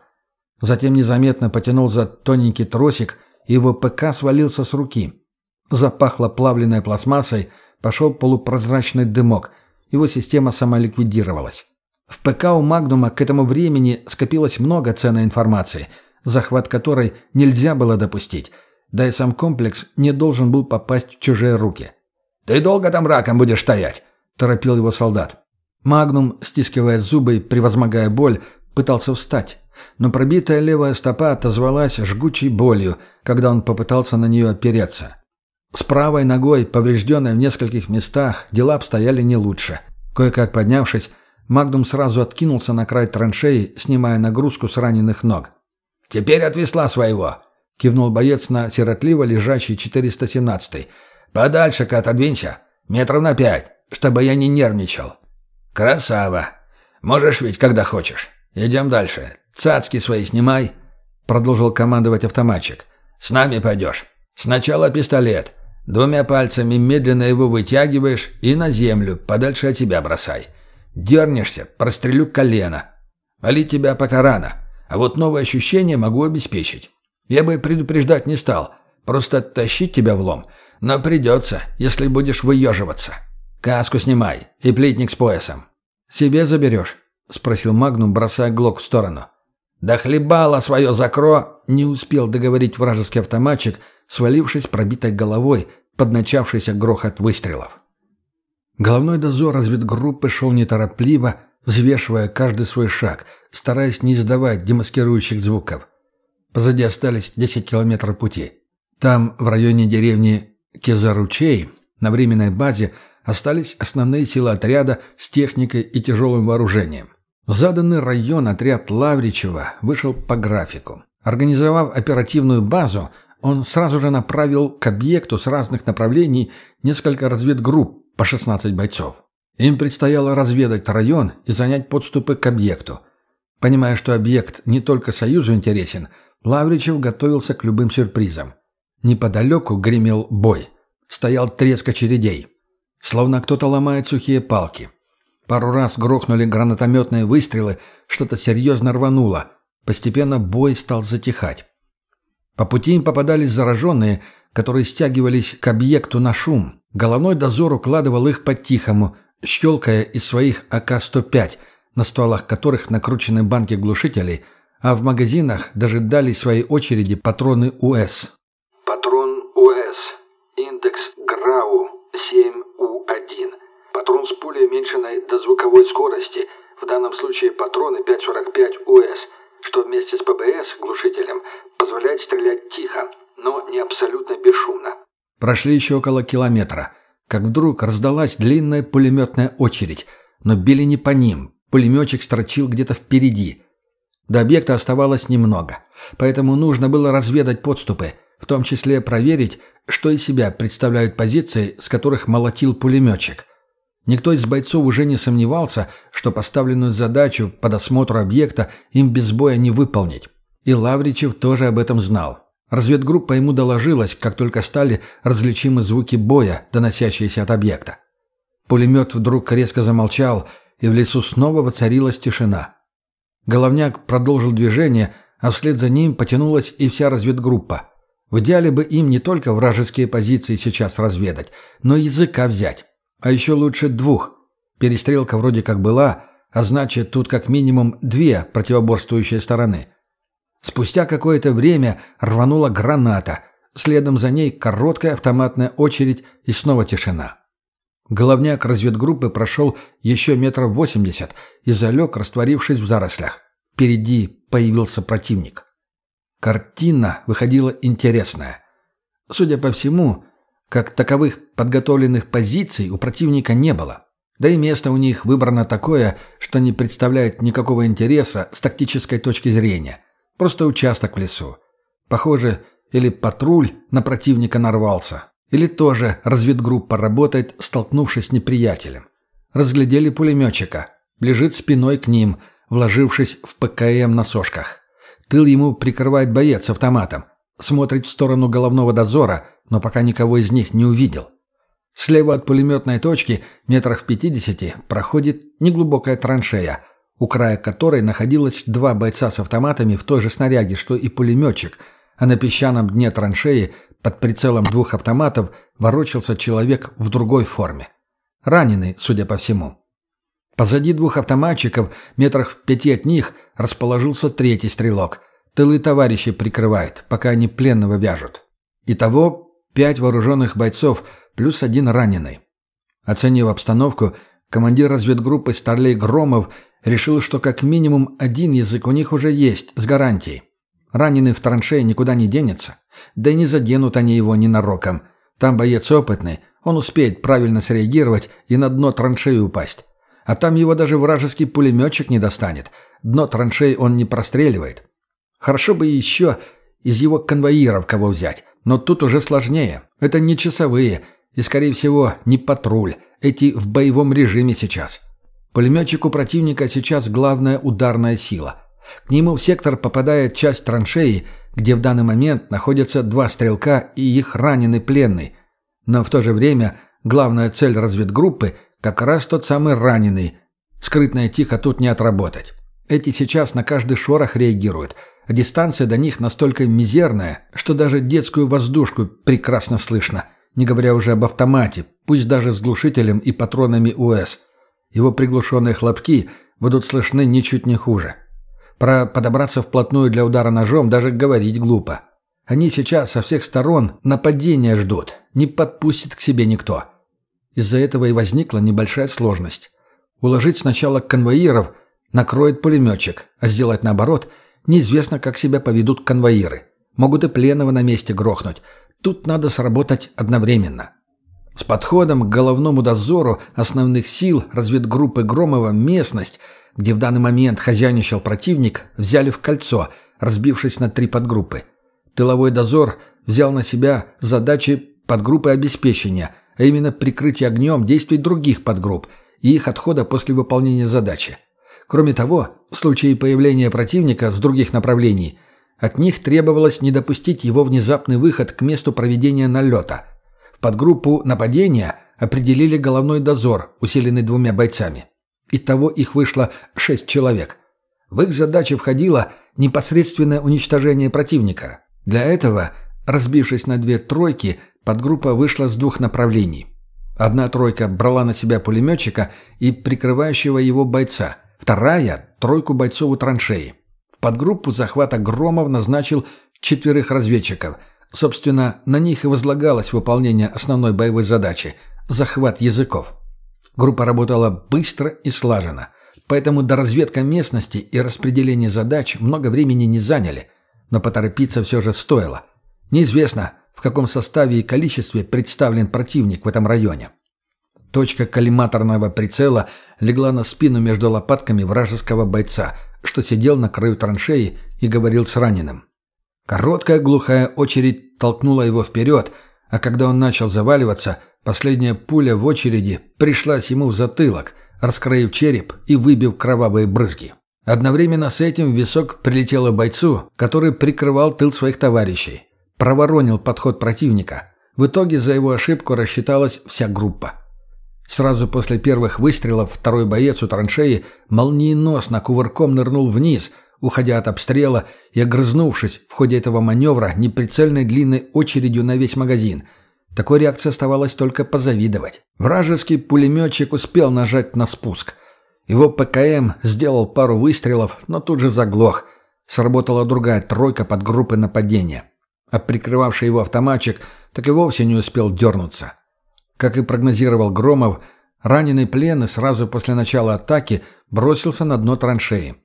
[SPEAKER 2] Затем незаметно потянул за тоненький тросик, и его ПК свалился с руки. Запахло плавленной пластмассой, пошел полупрозрачный дымок. Его система самоликвидировалась. В ПК у Магнума к этому времени скопилось много ценной информации, захват которой нельзя было допустить, да и сам комплекс не должен был попасть в чужие руки. «Ты долго там раком будешь стоять?» – торопил его солдат. Магнум, стискивая зубы и превозмогая боль, пытался встать, но пробитая левая стопа отозвалась жгучей болью, когда он попытался на нее опереться. С правой ногой, поврежденной в нескольких местах, дела обстояли не лучше – Кое-как поднявшись, Магдум сразу откинулся на край траншеи, снимая нагрузку с раненых ног.
[SPEAKER 3] «Теперь отвесла своего!» — кивнул боец на сиротливо лежащий 417-й. «Подальше-ка отодвинься. Метров на пять, чтобы я не нервничал». «Красава! Можешь ведь, когда хочешь. Идем дальше. Цацки свои снимай!» — продолжил командовать автоматчик. «С нами пойдешь. Сначала пистолет. Двумя пальцами медленно его вытягиваешь и на землю, подальше от тебя бросай. Дернешься, прострелю колено. Валить тебя пока рано, а вот новые ощущения могу обеспечить. Я бы предупреждать не стал, просто тащить тебя в лом. Но придется, если будешь выеживаться. Каску снимай и плитник с поясом.
[SPEAKER 2] «Себе заберешь?» — спросил Магнум, бросая глок в сторону.
[SPEAKER 3] «Да хлебало свое закро!»
[SPEAKER 2] — не успел договорить вражеский автоматчик, свалившись пробитой головой под начавшийся грохот выстрелов. Головной дозор разведгруппы шел неторопливо, взвешивая каждый свой шаг, стараясь не издавать демаскирующих звуков. Позади остались 10 километров пути. Там, в районе деревни Кезаручей, на временной базе, остались основные силы отряда с техникой и тяжелым вооружением. В заданный район отряд Лавричева вышел по графику. Организовав оперативную базу, он сразу же направил к объекту с разных направлений несколько разведгрупп по 16 бойцов. Им предстояло разведать район и занять подступы к объекту. Понимая, что объект не только Союзу интересен, Лавричев готовился к любым сюрпризам. Неподалеку гремел бой. Стоял треск очередей. Словно кто-то ломает сухие палки. Пару раз грохнули гранатометные выстрелы, что-то серьезно рвануло. Постепенно бой стал затихать. По пути им попадались зараженные, которые стягивались к объекту на шум. Головной дозор укладывал их по-тихому, щелкая из своих АК-105, на стволах которых накручены банки глушителей, а в магазинах дожидались своей очереди патроны УС.
[SPEAKER 1] Патрон УС. Индекс ГРАУ 7У1. Патрон с пулей, уменьшенной до звуковой скорости. В данном случае патроны 5.45 УС, что вместе с ПБС, глушителем, позволяет стрелять тихо, но не абсолютно бесшумно.
[SPEAKER 2] Прошли еще около километра, как вдруг раздалась длинная пулеметная очередь, но били не по ним, пулеметчик строчил где-то впереди. До объекта оставалось немного, поэтому нужно было разведать подступы, в том числе проверить, что из себя представляют позиции, с которых молотил пулеметчик. Никто из бойцов уже не сомневался, что поставленную задачу по досмотру объекта им без боя не выполнить. И Лавричев тоже об этом знал. Разведгруппа ему доложилась, как только стали различимы звуки боя, доносящиеся от объекта. Пулемет вдруг резко замолчал, и в лесу снова воцарилась тишина. Головняк продолжил движение, а вслед за ним потянулась и вся разведгруппа. В идеале бы им не только вражеские позиции сейчас разведать, но языка взять. А еще лучше двух. Перестрелка вроде как была, а значит, тут как минимум две противоборствующие стороны – Спустя какое-то время рванула граната, следом за ней короткая автоматная очередь и снова тишина. Головняк разведгруппы прошел еще метров восемьдесят и залег, растворившись в зарослях. Впереди появился противник. Картина выходила интересная. Судя по всему, как таковых подготовленных позиций у противника не было. Да и место у них выбрано такое, что не представляет никакого интереса с тактической точки зрения. Просто участок в лесу. Похоже, или патруль на противника нарвался, или тоже разведгруппа работает, столкнувшись с неприятелем. Разглядели пулеметчика. Лежит спиной к ним, вложившись в ПКМ на сошках. Тыл ему прикрывает боец с автоматом. Смотрит в сторону головного дозора, но пока никого из них не увидел. Слева от пулеметной точки, метрах в пятидесяти, проходит неглубокая траншея – у края которой находилось два бойца с автоматами в той же снаряге, что и пулеметчик, а на песчаном дне траншеи под прицелом двух автоматов ворочался человек в другой форме. Раненый, судя по всему. Позади двух автоматчиков, метрах в пяти от них, расположился третий стрелок. Тылы товарищи прикрывает, пока они пленного вяжут. Итого пять вооруженных бойцов плюс один раненый. Оценив обстановку, командир разведгруппы Старлей Громов Решил, что как минимум один язык у них уже есть, с гарантией. Раненый в траншее никуда не денется. Да и не заденут они его ненароком. Там боец опытный, он успеет правильно среагировать и на дно траншеи упасть. А там его даже вражеский пулеметчик не достанет. Дно траншей он не простреливает. Хорошо бы еще из его конвоиров кого взять. Но тут уже сложнее. Это не часовые. И, скорее всего, не патруль. Эти в боевом режиме сейчас. Пулеметчику противника сейчас главная ударная сила. К нему в сектор попадает часть траншеи, где в данный момент находятся два стрелка и их раненый пленный. Но в то же время главная цель разведгруппы – как раз тот самый раненый. Скрытно и тихо тут не отработать. Эти сейчас на каждый шорох реагируют, а дистанция до них настолько мизерная, что даже детскую воздушку прекрасно слышно, не говоря уже об автомате, пусть даже с глушителем и патронами УС. Его приглушенные хлопки будут слышны ничуть не хуже. Про подобраться вплотную для удара ножом даже говорить глупо. Они сейчас со всех сторон нападения ждут, не подпустит к себе никто. Из-за этого и возникла небольшая сложность. Уложить сначала конвоиров накроет пулеметчик, а сделать наоборот неизвестно, как себя поведут конвоиры. Могут и пленного на месте грохнуть. Тут надо сработать одновременно. С подходом к головному дозору основных сил разведгруппы Громова местность, где в данный момент хозяйничал противник, взяли в кольцо, разбившись на три подгруппы. Тыловой дозор взял на себя задачи подгруппы обеспечения – а именно прикрытие огнем действий других подгрупп и их отхода после выполнения задачи. Кроме того, в случае появления противника с других направлений, от них требовалось не допустить его внезапный выход к месту проведения налета. В подгруппу нападения определили головной дозор, усиленный двумя бойцами. Итого их вышло шесть человек. В их задачи входило непосредственное уничтожение противника. Для этого, разбившись на две тройки, Подгруппа вышла с двух направлений. Одна тройка брала на себя пулеметчика и прикрывающего его бойца, вторая – тройку бойцов у траншеи. В подгруппу захвата Громов назначил четверых разведчиков. Собственно, на них и возлагалось выполнение основной боевой задачи – захват языков. Группа работала быстро и слаженно, поэтому до разведка местности и распределения задач много времени не заняли, но поторопиться все же стоило. Неизвестно – каком составе и количестве представлен противник в этом районе. Точка коллиматорного прицела легла на спину между лопатками вражеского бойца, что сидел на краю траншеи и говорил с раненым. Короткая глухая очередь толкнула его вперед, а когда он начал заваливаться, последняя пуля в очереди пришлась ему в затылок, раскроив череп и выбив кровавые брызги. Одновременно с этим висок прилетело бойцу, который прикрывал тыл своих товарищей проворонил подход противника. В итоге за его ошибку рассчиталась вся группа. Сразу после первых выстрелов второй боец у траншеи молниеносно кувырком нырнул вниз, уходя от обстрела и огрызнувшись в ходе этого маневра неприцельной длинной очередью на весь магазин. Такой реакции оставалось только позавидовать. Вражеский пулеметчик успел нажать на спуск. Его ПКМ сделал пару выстрелов, но тут же заглох. Сработала другая тройка под группой нападения а прикрывавший его автоматчик так и вовсе не успел дернуться. Как и прогнозировал Громов, раненый пленный сразу после начала атаки бросился на дно траншеи.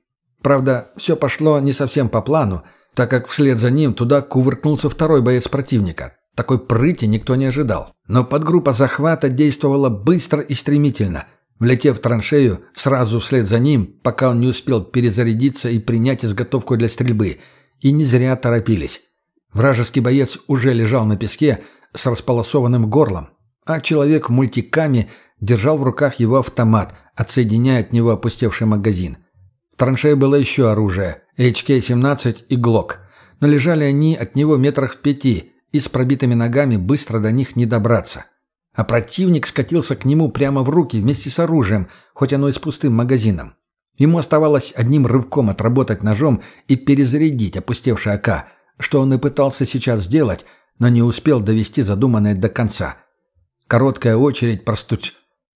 [SPEAKER 2] Правда, все пошло не совсем по плану, так как вслед за ним туда кувыркнулся второй боец противника. Такой прыти никто не ожидал. Но подгруппа захвата действовала быстро и стремительно. Влетев в траншею, сразу вслед за ним, пока он не успел перезарядиться и принять изготовку для стрельбы. И не зря торопились. Вражеский боец уже лежал на песке с располосованным горлом, а человек в мультикаме держал в руках его автомат, отсоединяя от него опустевший магазин. В траншее было еще оружие – HK-17 и ГЛОК, но лежали они от него метрах в пяти, и с пробитыми ногами быстро до них не добраться. А противник скатился к нему прямо в руки вместе с оружием, хоть оно и с пустым магазином. Ему оставалось одним рывком отработать ножом и перезарядить опустевший АК – что он и пытался сейчас сделать, но не успел довести задуманное до конца. Короткая очередь простуч...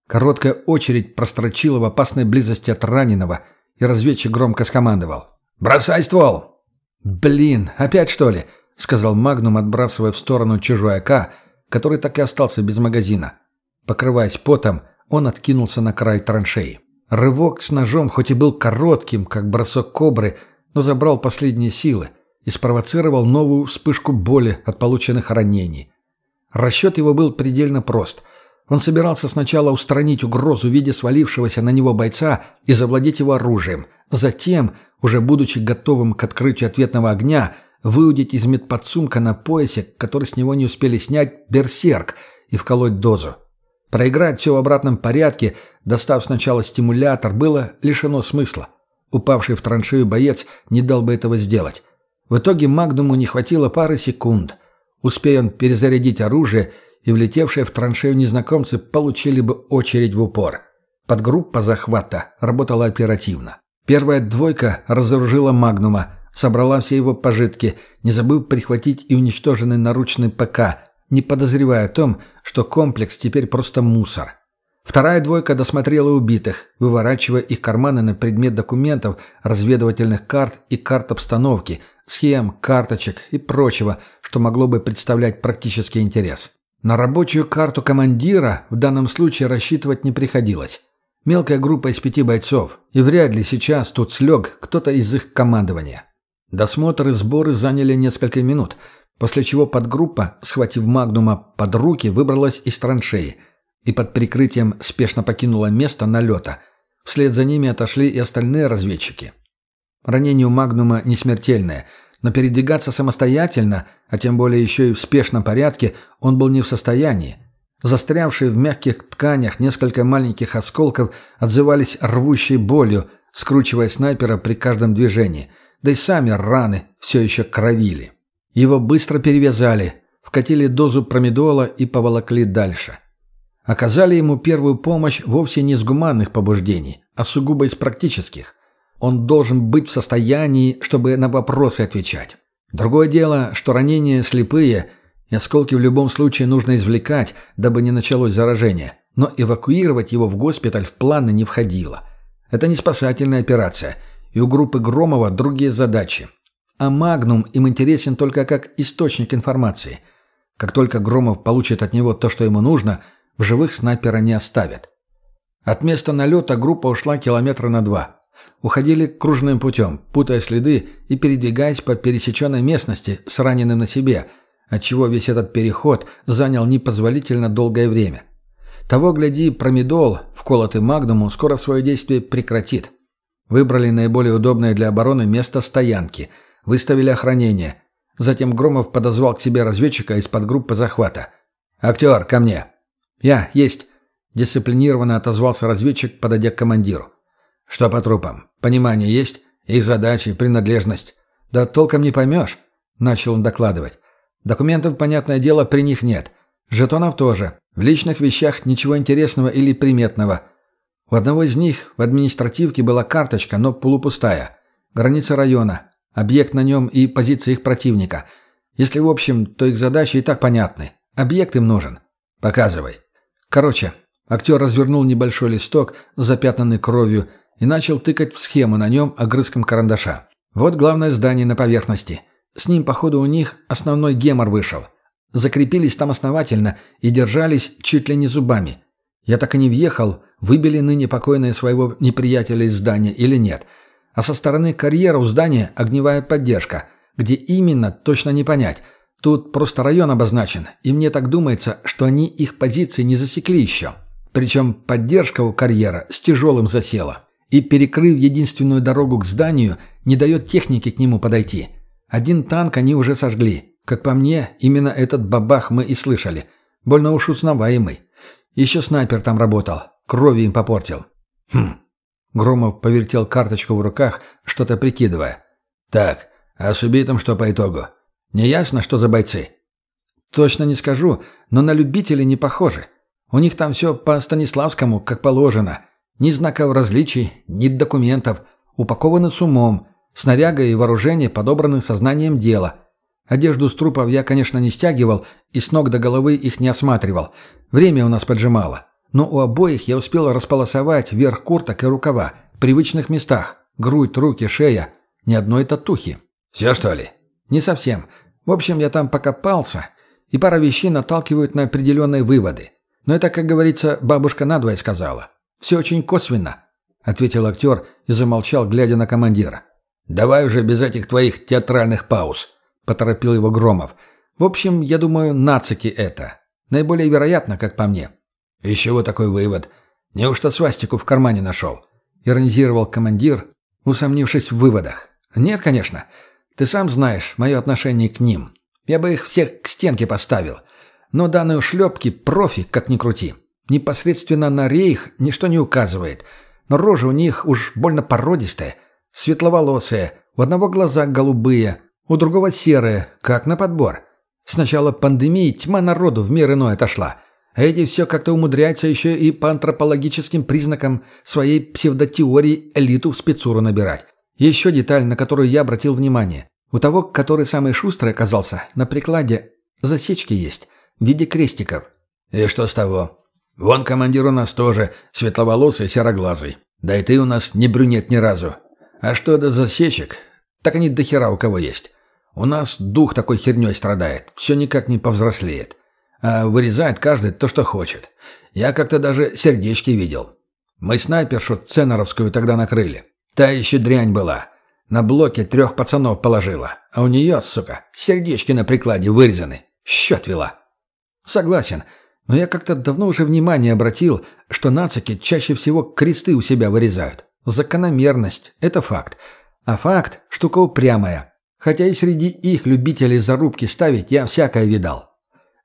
[SPEAKER 2] Короткая очередь прострочила в опасной близости от раненого, и разведчик громко скомандовал. «Бросай ствол!» «Блин, опять что ли?» — сказал Магнум, отбрасывая в сторону чужой АК, который так и остался без магазина. Покрываясь потом, он откинулся на край траншеи. Рывок с ножом хоть и был коротким, как бросок кобры, но забрал последние силы и спровоцировал новую вспышку боли от полученных ранений. Расчет его был предельно прост. Он собирался сначала устранить угрозу в виде свалившегося на него бойца и завладеть его оружием. Затем, уже будучи готовым к открытию ответного огня, выудить из медподсумка на поясе, который с него не успели снять, берсерк и вколоть дозу. Проиграть все в обратном порядке, достав сначала стимулятор, было лишено смысла. Упавший в траншею боец не дал бы этого сделать. В итоге Магнуму не хватило пары секунд. Успея он перезарядить оружие – и влетевшие в траншею незнакомцы получили бы очередь в упор. Подгруппа захвата работала оперативно. Первая двойка разоружила «Магнума», собрала все его пожитки, не забыв прихватить и уничтоженный наручный ПК, не подозревая о том, что комплекс теперь просто мусор. Вторая двойка досмотрела убитых, выворачивая их карманы на предмет документов, разведывательных карт и карт обстановки, схем, карточек и прочего, что могло бы представлять практический интерес. На рабочую карту командира в данном случае рассчитывать не приходилось. Мелкая группа из пяти бойцов, и вряд ли сейчас тут слег кто-то из их командования. Досмотр и сборы заняли несколько минут, после чего подгруппа, схватив Магнума под руки, выбралась из траншеи и под прикрытием спешно покинула место налета. Вслед за ними отошли и остальные разведчики. Ранение у Магнума не смертельное – но передвигаться самостоятельно, а тем более еще и в спешном порядке, он был не в состоянии. Застрявшие в мягких тканях несколько маленьких осколков отзывались рвущей болью, скручивая снайпера при каждом движении, да и сами раны все еще кровили. Его быстро перевязали, вкатили дозу промедола и поволокли дальше. Оказали ему первую помощь вовсе не из гуманных побуждений, а сугубо из практических. Он должен быть в состоянии, чтобы на вопросы отвечать. Другое дело, что ранения слепые, и осколки в любом случае нужно извлекать, дабы не началось заражение. Но эвакуировать его в госпиталь в планы не входило. Это не спасательная операция, и у группы Громова другие задачи. А Магнум им интересен только как источник информации. Как только Громов получит от него то, что ему нужно, в живых снайпера не оставят. От места налета группа ушла километра на два. Уходили кружным путем, путая следы и передвигаясь по пересеченной местности с раненым на себе, отчего весь этот переход занял непозволительно долгое время. Того, гляди, промедол, вколотый магнуму, скоро свое действие прекратит. Выбрали наиболее удобное для обороны место стоянки, выставили охранение. Затем Громов подозвал к себе разведчика из подгруппы захвата. «Актер, ко мне!» «Я, есть!» Дисциплинированно отозвался разведчик, подойдя к командиру. «Что по трупам? Понимание есть? Их задачи, принадлежность?» «Да толком не поймешь», — начал он докладывать. «Документов, понятное дело, при них нет. Жетонов тоже. В личных вещах ничего интересного или приметного. У одного из них в административке была карточка, но полупустая. Граница района, объект на нем и позиция их противника. Если в общем, то их задачи и так понятны. Объект им нужен. Показывай. Короче, актер развернул небольшой листок, запятнанный кровью, и начал тыкать в схему на нем огрызком карандаша. Вот главное здание на поверхности. С ним, походу, у них основной гемор вышел. Закрепились там основательно и держались чуть ли не зубами. Я так и не въехал, выбили ныне покойные своего неприятеля из здания или нет. А со стороны карьера у здания огневая поддержка. Где именно, точно не понять. Тут просто район обозначен, и мне так думается, что они их позиции не засекли еще. Причем поддержка у карьера с тяжелым засела и, перекрыв единственную дорогу к зданию, не дает технике к нему подойти. Один танк они уже сожгли. Как по мне, именно этот бабах мы и слышали. Больно уж узнаваемый. Еще снайпер там работал. Крови им попортил. Хм. Громов повертел карточку в руках, что-то прикидывая. Так, а с убитым что по итогу? Не ясно, что за бойцы? Точно не скажу, но на любителей не похожи. У них там все по Станиславскому, как положено. Ни знаков различий, ни документов. Упакованы с умом. Снаряга и вооружение подобраны сознанием дела. Одежду с трупов я, конечно, не стягивал и с ног до головы их не осматривал. Время у нас поджимало. Но у обоих я успел располосовать верх курток и рукава. В привычных местах. Грудь, руки, шея. Ни одной татухи.
[SPEAKER 3] «Все, что ли?»
[SPEAKER 2] «Не совсем. В общем, я там покопался, и пара вещей наталкивают на определенные выводы. Но это, как говорится, бабушка надвое сказала. Все очень косвенно», — ответил актер и замолчал, глядя на командира.
[SPEAKER 3] «Давай уже без этих твоих театральных пауз», — поторопил его Громов.
[SPEAKER 2] «В общем, я думаю, нацики это. Наиболее вероятно, как по мне».
[SPEAKER 3] «Из чего такой вывод? Неужто свастику в кармане нашел?» — иронизировал командир, усомнившись в выводах. «Нет, конечно. Ты сам знаешь мое отношение к ним. Я бы их всех к стенке поставил. Но данные ушлепки профи, как ни крути. Непосредственно на рейх ничто не указывает. Но рожи у них уж больно породистые, светловолосые, у одного глаза голубые, у другого серые, как на подбор. С начала пандемии тьма народу в мир иной отошла. А эти все как-то умудряются еще и по антропологическим признакам своей псевдотеории элиту в спецуру набирать. Еще деталь, на которую я обратил внимание. У того, который самый шустрый оказался, на прикладе засечки есть в виде крестиков. И что с того? Вон командир у нас тоже светловолосый, сероглазый. Да и ты у нас не брюнет ни разу. А что до засечек? Так они дохера у кого есть. У нас дух такой херней страдает, все никак не повзрослеет. А вырезает каждый то, что хочет. Я как-то даже сердечки видел. Мы снайпершу Ценоровскую тогда накрыли. Та еще дрянь была. На блоке трех пацанов положила. А у нее, сука, сердечки на прикладе вырезаны. Счет вела. Согласен. Но я как-то давно уже внимание обратил, что нацики чаще всего кресты у себя вырезают. Закономерность – это факт. А факт – штука упрямая. Хотя и среди их любителей зарубки ставить я всякое видал.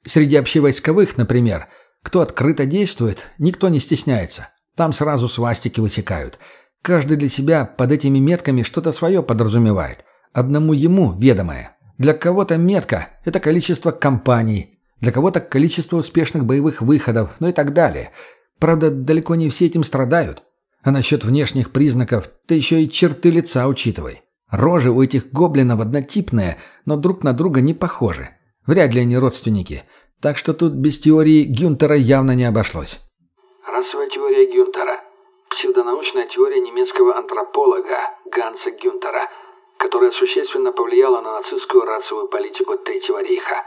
[SPEAKER 3] Среди общевойсковых, например, кто открыто действует, никто не стесняется. Там сразу свастики высекают. Каждый для себя под этими метками что-то свое подразумевает. Одному ему ведомое. Для кого-то метка – это количество компаний, для кого-то количество успешных боевых выходов, ну и так далее. Правда, далеко не все этим страдают. А насчет внешних признаков ты еще и черты лица учитывай. Рожи у этих гоблинов однотипные, но друг на друга не похожи. Вряд ли они родственники. Так что тут без теории Гюнтера явно не обошлось.
[SPEAKER 1] Расовая теория Гюнтера. Псевдонаучная теория немецкого антрополога Ганса Гюнтера, которая существенно повлияла на нацистскую расовую политику Третьего рейха.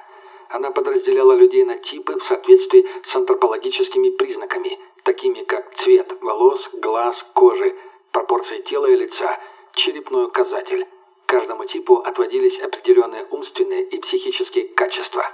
[SPEAKER 1] Она подразделяла людей на типы в соответствии с антропологическими признаками, такими как цвет волос, глаз, кожи, пропорции тела и лица, черепной указатель. Каждому типу отводились определенные умственные и психические качества.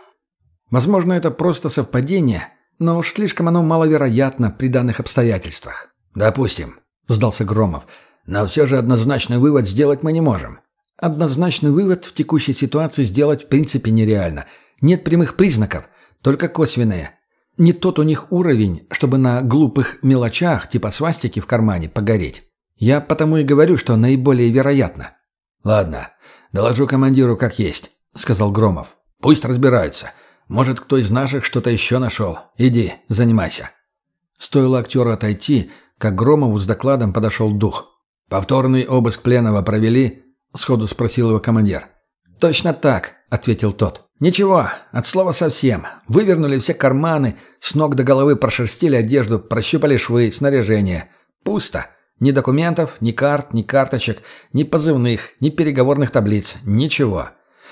[SPEAKER 3] Возможно, это просто совпадение, но уж слишком оно маловероятно при данных обстоятельствах. «Допустим», — сдался Громов, — «но все же однозначный вывод сделать мы не можем». Однозначный вывод в текущей ситуации сделать в принципе нереально. Нет прямых признаков, только косвенные. Не тот у них уровень, чтобы на глупых мелочах, типа свастики в кармане, погореть. Я потому и говорю, что наиболее вероятно. «Ладно, доложу командиру как есть», — сказал Громов. «Пусть разбираются. Может, кто из наших что-то еще нашел. Иди, занимайся». Стоило актеру отойти, как Громову с докладом подошел дух. «Повторный обыск пленного провели?» — сходу спросил его командир. «Точно так», — ответил тот. «Ничего, от слова совсем. Вывернули все карманы, с ног до головы прошерстили одежду, прощупали швы, снаряжение. Пусто. Ни документов, ни карт, ни карточек, ни позывных, ни переговорных таблиц. Ничего.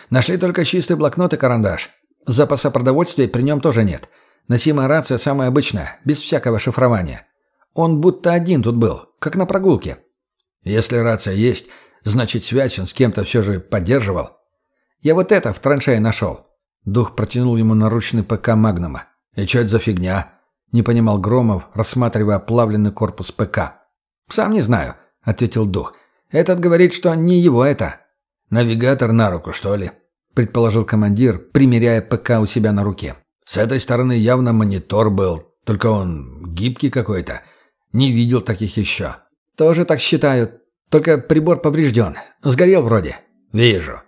[SPEAKER 3] Нашли только чистый блокнот и карандаш. Запаса продовольствия при нем тоже нет. Носимая рация самая обычная, без всякого шифрования. Он будто один тут был, как на прогулке. Если рация есть, значит связь он с кем-то все же поддерживал. Я вот это в траншее нашел. Дух протянул ему наручный ПК Магнума. «И что это за фигня?» — не понимал Громов, рассматривая оплавленный корпус ПК. «Сам не знаю», — ответил дух. «Этот говорит, что не его это». «Навигатор на руку, что ли?» — предположил командир, примеряя ПК у себя на руке. «С этой стороны явно монитор был, только он гибкий какой-то. Не видел таких еще». «Тоже так считаю. Только прибор поврежден. Сгорел вроде». «Вижу».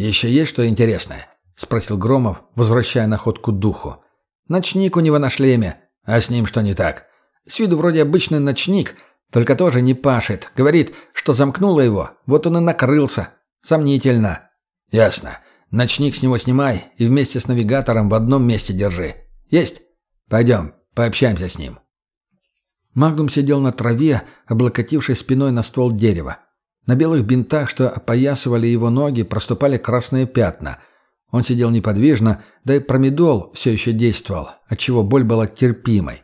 [SPEAKER 3] «Еще есть что интересное?» — спросил Громов, возвращая находку духу. «Ночник у него на шлеме. А с ним что не так?» «С виду вроде обычный ночник, только тоже не пашет. Говорит, что замкнуло его, вот он и накрылся. Сомнительно. Ясно. Ночник с него снимай и вместе с навигатором в одном месте держи. Есть? Пойдем, пообщаемся с ним. Магнум сидел на траве, облокотившись спиной на ствол дерева. На белых бинтах, что опоясывали его ноги, проступали красные пятна. Он сидел неподвижно, да и промедол все еще действовал, отчего боль была терпимой.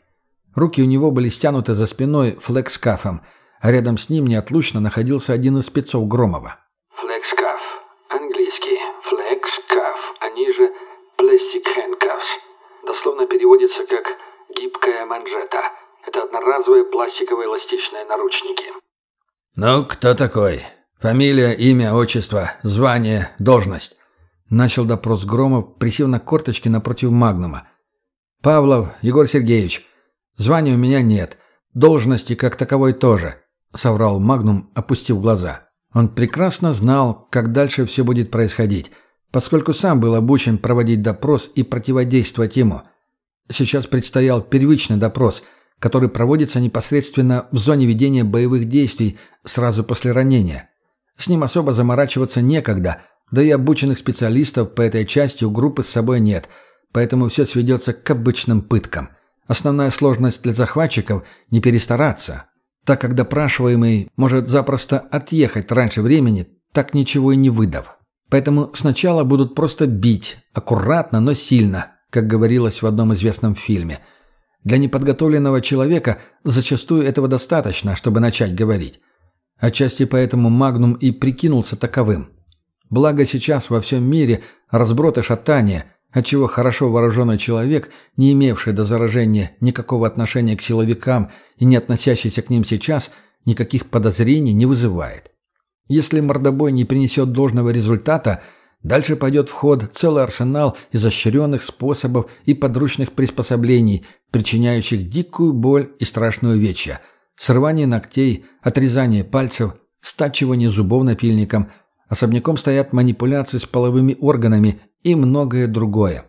[SPEAKER 3] Руки у него были стянуты за спиной флекскафом, а рядом с ним неотлучно находился один из спецов Громова.
[SPEAKER 1] Флекскаф. Английский. Флекскаф. Они же plastic handcuffs. Дословно переводится как Гибкая манжета. Это одноразовые пластиковые эластичные наручники.
[SPEAKER 3] «Ну, кто такой? Фамилия, имя, отчество, звание, должность?» Начал допрос Громов, присев на корточки напротив Магнума. «Павлов Егор Сергеевич. Звания у меня нет. Должности как таковой тоже», — соврал Магнум, опустив глаза. Он прекрасно знал, как дальше все будет происходить, поскольку сам был обучен проводить допрос и противодействовать ему. Сейчас предстоял первичный допрос, который проводится непосредственно в зоне ведения боевых действий сразу после ранения. С ним особо заморачиваться некогда, да и обученных специалистов по этой части у группы с собой нет, поэтому все сведется к обычным пыткам. Основная сложность для захватчиков – не перестараться, так как допрашиваемый может запросто отъехать раньше времени, так ничего и не выдав. Поэтому сначала будут просто бить, аккуратно, но сильно, как говорилось в одном известном фильме. Для неподготовленного человека зачастую этого достаточно, чтобы начать говорить. Отчасти поэтому Магнум и прикинулся таковым. Благо сейчас во всем мире разброд и шатание, отчего хорошо вооруженный человек, не имевший до заражения никакого отношения к силовикам и не относящийся к ним сейчас, никаких подозрений не вызывает. Если мордобой не принесет должного результата, дальше пойдет в ход целый арсенал изощренных способов и подручных приспособлений, причиняющих дикую боль и страшную вечья – Срывание ногтей, отрезание пальцев, стачивание зубов напильником, особняком стоят манипуляции с половыми органами и многое другое.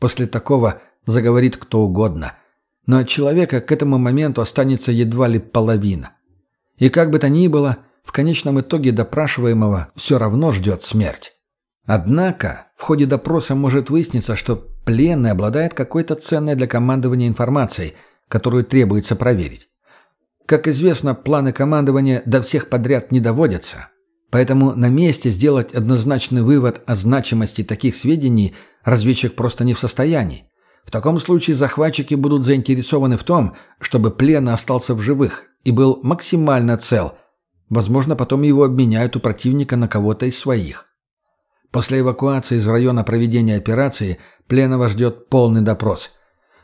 [SPEAKER 3] После такого заговорит кто угодно. Но от человека к этому моменту останется едва ли половина. И как бы то ни было, в конечном итоге допрашиваемого все равно ждет смерть. Однако в ходе допроса может выясниться, что пленный обладает какой-то ценной для командования информацией, которую требуется проверить. Как известно, планы командования до всех подряд не доводятся. Поэтому на месте сделать однозначный вывод о значимости таких сведений разведчик просто не в состоянии. В таком случае захватчики будут заинтересованы в том, чтобы пленный остался в живых и был максимально цел. Возможно, потом его обменяют у противника на кого-то из своих. После эвакуации из района проведения операции пленного ждет полный допрос.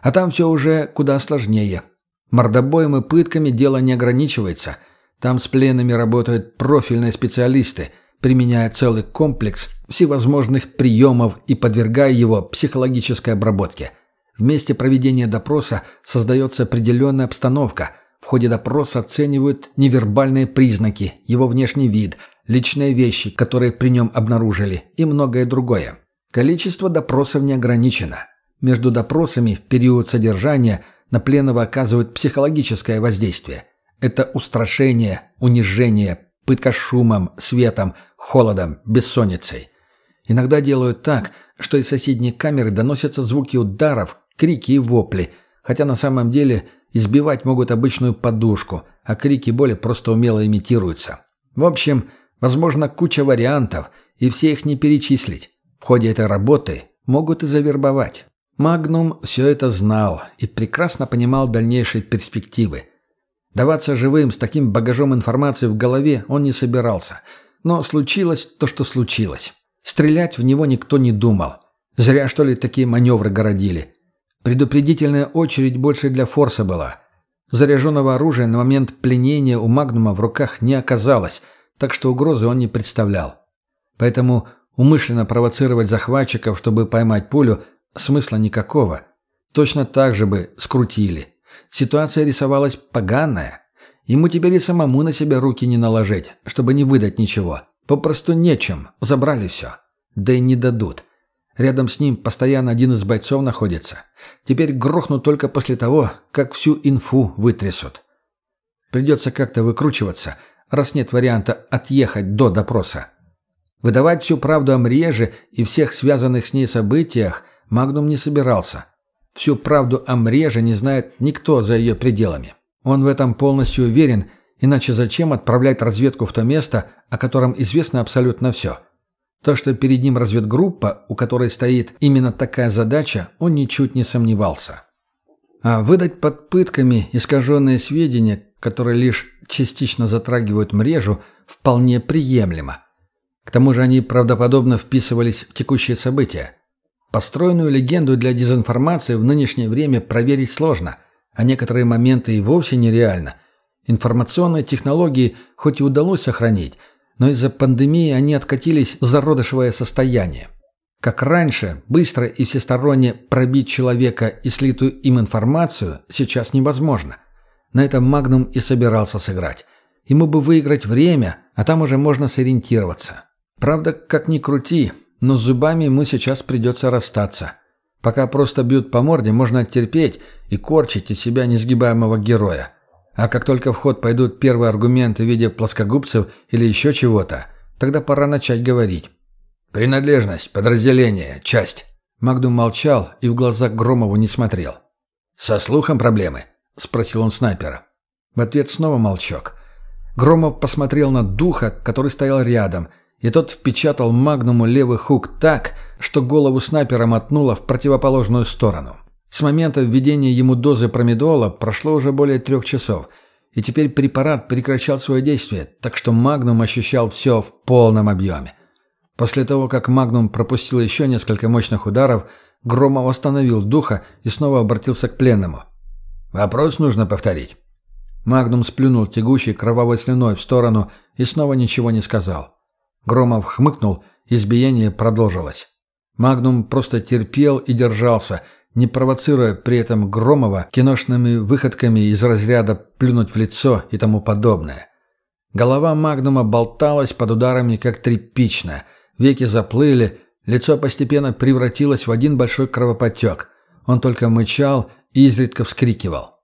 [SPEAKER 3] А там все уже куда сложнее. Мордобоем и пытками дело не ограничивается. Там с пленными работают профильные специалисты, применяя целый комплекс всевозможных приемов и подвергая его психологической обработке. В месте проведения допроса создается определенная обстановка. В ходе допроса оценивают невербальные признаки, его внешний вид, личные вещи, которые при нем обнаружили, и многое другое. Количество допросов не ограничено. Между допросами в период содержания – на пленного оказывают психологическое воздействие. Это устрашение, унижение, пытка шумом, светом, холодом, бессонницей. Иногда делают так, что из соседней камеры доносятся звуки ударов, крики и вопли, хотя на самом деле избивать могут обычную подушку, а крики боли просто умело имитируются. В общем, возможно куча вариантов, и все их не перечислить. В ходе этой работы могут и завербовать. Магнум все это знал и прекрасно понимал дальнейшие перспективы. Даваться живым с таким багажом информации в голове он не собирался. Но случилось то, что случилось. Стрелять в него никто не думал. Зря, что ли, такие маневры городили. Предупредительная очередь больше для форса была. Заряженного оружия на момент пленения у Магнума в руках не оказалось, так что угрозы он не представлял. Поэтому умышленно провоцировать захватчиков, чтобы поймать пулю – Смысла никакого. Точно так же бы скрутили. Ситуация рисовалась поганая. Ему теперь и самому на себя руки не наложить, чтобы не выдать ничего. Попросту нечем. Забрали все. Да и не дадут. Рядом с ним постоянно один из бойцов находится. Теперь грохнут только после того, как всю инфу вытрясут. Придется как-то выкручиваться, раз нет варианта отъехать до допроса. Выдавать всю правду о мреже и всех связанных с ней событиях Магнум не собирался. Всю правду о мреже не знает никто за ее пределами. Он в этом полностью уверен, иначе зачем отправлять разведку в то место, о котором известно абсолютно все. То, что перед ним разведгруппа, у которой стоит именно такая задача, он ничуть не сомневался. А выдать под пытками искаженные сведения, которые лишь частично затрагивают мрежу, вполне приемлемо. К тому же они правдоподобно вписывались в текущие события.
[SPEAKER 2] Построенную легенду для дезинформации в нынешнее время проверить сложно, а некоторые моменты и вовсе нереально. Информационные технологии хоть и удалось сохранить, но из-за пандемии они откатились в зародышевое состояние. Как раньше, быстро и всесторонне пробить человека и слитую им информацию сейчас невозможно. На этом Магнум и собирался сыграть. Ему бы выиграть время, а там уже можно сориентироваться. Правда, как ни крути, но с зубами ему сейчас придется расстаться. Пока просто бьют по морде, можно терпеть и корчить из себя несгибаемого героя. А как только в ход пойдут первые аргументы в виде плоскогубцев или еще чего-то, тогда пора начать говорить. «Принадлежность, подразделение, часть». Магдум молчал и в глаза Громову не смотрел. «Со слухом проблемы?» – спросил он снайпера. В ответ снова молчок. Громов посмотрел на духа, который стоял рядом, и тот впечатал Магнуму левый хук так, что голову снайпера мотнуло в противоположную сторону. С момента введения ему дозы промедола прошло уже более трех часов, и теперь препарат прекращал свое действие, так что Магнум ощущал все в полном объеме. После того, как Магнум пропустил еще несколько мощных ударов, Громов остановил духа и снова обратился к пленному. «Вопрос нужно повторить». Магнум сплюнул тягучей кровавой слюной в сторону и снова ничего не сказал. Громов хмыкнул, избиение продолжилось. Магнум просто терпел и держался, не провоцируя при этом Громова киношными выходками из разряда «плюнуть в лицо» и тому подобное. Голова Магнума болталась под ударами, как тряпичная, веки заплыли, лицо постепенно превратилось в один большой кровоподтек. Он только мычал и изредка вскрикивал.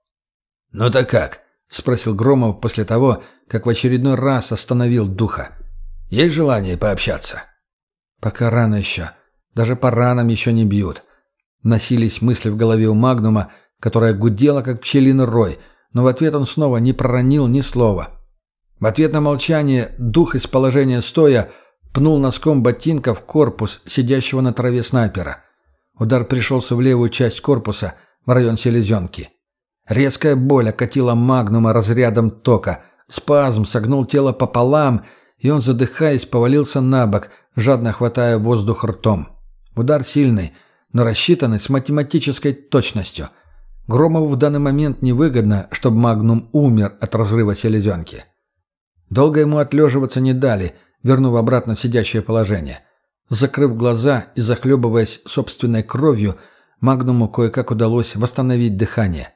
[SPEAKER 2] «Ну так как?» — спросил Громов после того, как в очередной раз остановил духа. «Есть желание пообщаться?» «Пока рано еще. Даже по ранам еще не бьют». Носились мысли в голове у Магнума, которая гудела, как пчелиный рой, но в ответ он снова не проронил ни слова. В ответ на молчание дух из положения стоя пнул носком ботинка в корпус сидящего на траве снайпера. Удар пришелся в левую часть корпуса, в район селезенки. Резкая боль окатила магнума разрядом тока. Спазм согнул тело пополам, и он, задыхаясь, повалился на бок, жадно хватая воздух ртом. Удар сильный, но рассчитанный с математической точностью. Громову в данный момент невыгодно, чтобы Магнум умер от разрыва селезенки. Долго ему отлеживаться не дали, вернув обратно в сидящее положение. Закрыв глаза и захлебываясь собственной кровью, Магнуму кое-как удалось восстановить дыхание.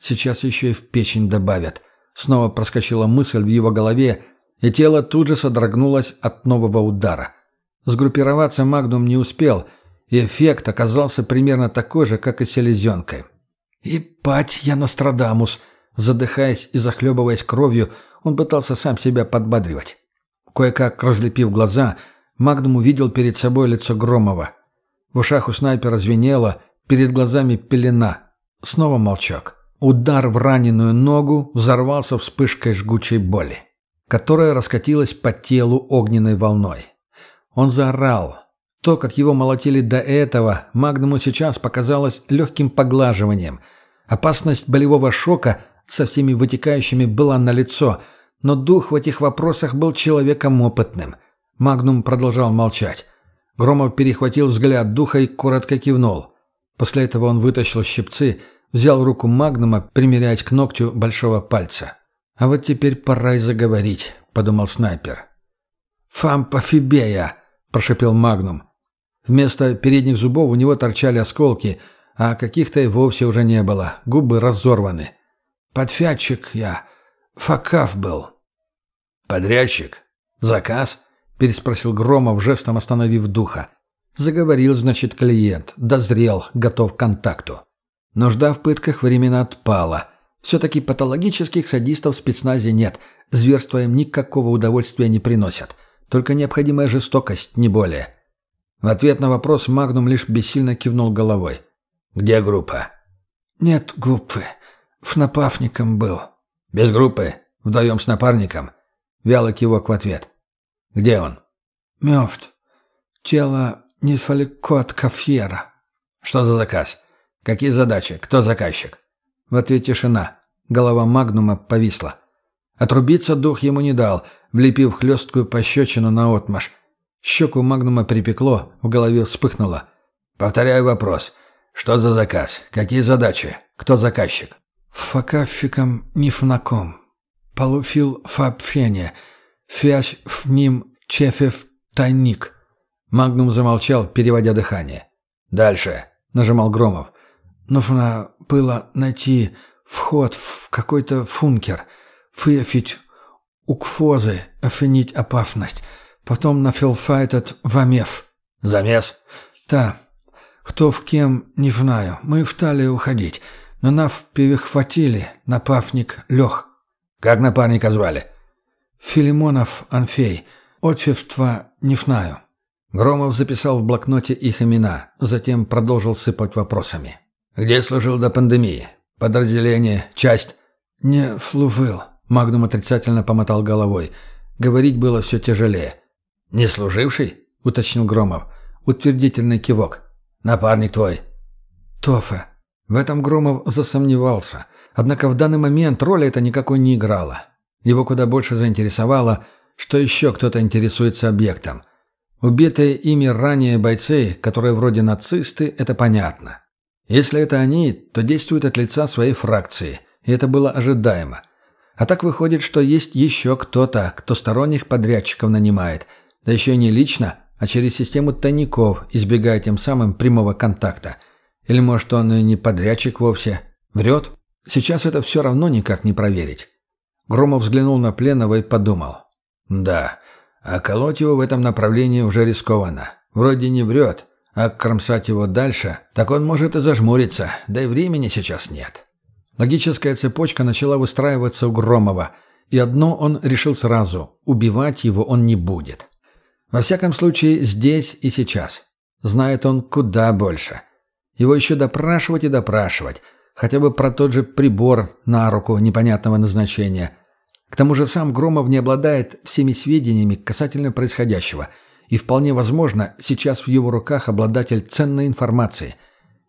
[SPEAKER 2] Сейчас еще и в печень добавят. Снова проскочила мысль в его голове, и тело тут же содрогнулось от нового удара. Сгруппироваться Магнум не успел, и эффект оказался примерно такой же, как и с селезенкой. «Ипать я Нострадамус!» Задыхаясь и захлебываясь кровью, он пытался сам себя подбадривать. Кое-как разлепив глаза, Магнум увидел перед собой лицо Громова. В ушах у снайпера звенело, перед глазами пелена. Снова молчок. Удар в раненую ногу взорвался вспышкой жгучей боли, которая раскатилась по телу огненной волной. Он заорал. То, как его молотили до этого, Магнуму сейчас показалось легким поглаживанием. Опасность болевого шока со всеми вытекающими была налицо, но дух в этих вопросах был человеком опытным. Магнум продолжал молчать. Громов перехватил взгляд духа и коротко кивнул. После этого он вытащил щипцы – Взял руку Магнума, примеряясь к ногтю большого пальца. «А вот теперь пора и заговорить», — подумал снайпер. «Фампофибея», — прошепел Магнум. Вместо передних зубов у него торчали осколки, а каких-то и вовсе уже не было, губы разорваны. «Подфятчик я. Факав был».
[SPEAKER 3] «Подрядчик? Заказ?» — переспросил Громов, жестом остановив духа.
[SPEAKER 2] Заговорил, значит, клиент. Дозрел, готов к контакту. Нужда в пытках временно отпала. Все-таки патологических садистов в спецназе нет. Зверства им никакого удовольствия не приносят. Только необходимая жестокость, не более. В ответ на вопрос Магнум лишь бессильно кивнул головой.
[SPEAKER 3] «Где группа?»
[SPEAKER 2] «Нет группы. В напавником был».
[SPEAKER 3] «Без группы? Вдвоем с напарником?» Вяло кивок в ответ. «Где он?»
[SPEAKER 2] «Мертв. Тело недалеко от Кафьера».
[SPEAKER 3] «Что за заказ?» «Какие задачи? Кто заказчик?»
[SPEAKER 2] В ответ тишина. Голова Магнума повисла. Отрубиться дух ему не дал, влепив хлесткую пощечину на отмаш. Щеку Магнума припекло, в голове вспыхнуло.
[SPEAKER 3] Повторяю вопрос. Что за заказ? Какие задачи? Кто заказчик?
[SPEAKER 2] Факафиком нифнаком. Получил фабфене. Фящ в ним чефев тайник. Магнум замолчал, переводя дыхание.
[SPEAKER 3] «Дальше», — нажимал Громов.
[SPEAKER 2] «Нужно было найти вход в какой-то функер, выявить укфозы, офинить опасность, потом на филфа этот вамев».
[SPEAKER 3] «Замес?»
[SPEAKER 2] «Да. Кто в кем, не знаю. Мы в талии уходить, но нас перехватили, напавник лег».
[SPEAKER 3] «Как напарника звали?»
[SPEAKER 2] «Филимонов Анфей. Отчество не знаю».
[SPEAKER 3] Громов записал в блокноте их имена, затем продолжил сыпать вопросами. «Где служил до пандемии? Подразделение? Часть?»
[SPEAKER 2] «Не служил», — Магнум отрицательно помотал головой. Говорить было все тяжелее.
[SPEAKER 3] «Не служивший?» — уточнил Громов.
[SPEAKER 2] Утвердительный кивок.
[SPEAKER 3] «Напарник твой?»
[SPEAKER 2] «Тофе». В этом Громов засомневался. Однако в данный момент роли это никакой не играла. Его куда больше заинтересовало, что еще кто-то интересуется объектом — Убитые ими ранее бойцы, которые вроде нацисты, это понятно. Если это они, то действуют от лица своей фракции, и это было ожидаемо. А так выходит, что есть еще кто-то, кто сторонних подрядчиков нанимает, да еще не лично, а через систему тайников, избегая тем самым прямого контакта. Или может он и не подрядчик вовсе? Врет? Сейчас это все равно никак не проверить. Громов взглянул на пленного и подумал. Да, а колоть его в этом направлении уже рискованно. Вроде не врет, а кромсать его дальше, так он может и зажмуриться, да и времени сейчас нет. Логическая цепочка начала выстраиваться у Громова, и одно он решил сразу – убивать его он не будет. Во всяком случае, здесь и сейчас. Знает он куда больше. Его еще допрашивать и допрашивать, хотя бы про тот же прибор на руку непонятного назначения – к тому же сам Громов не обладает всеми сведениями касательно происходящего, и вполне возможно, сейчас в его руках обладатель ценной информации,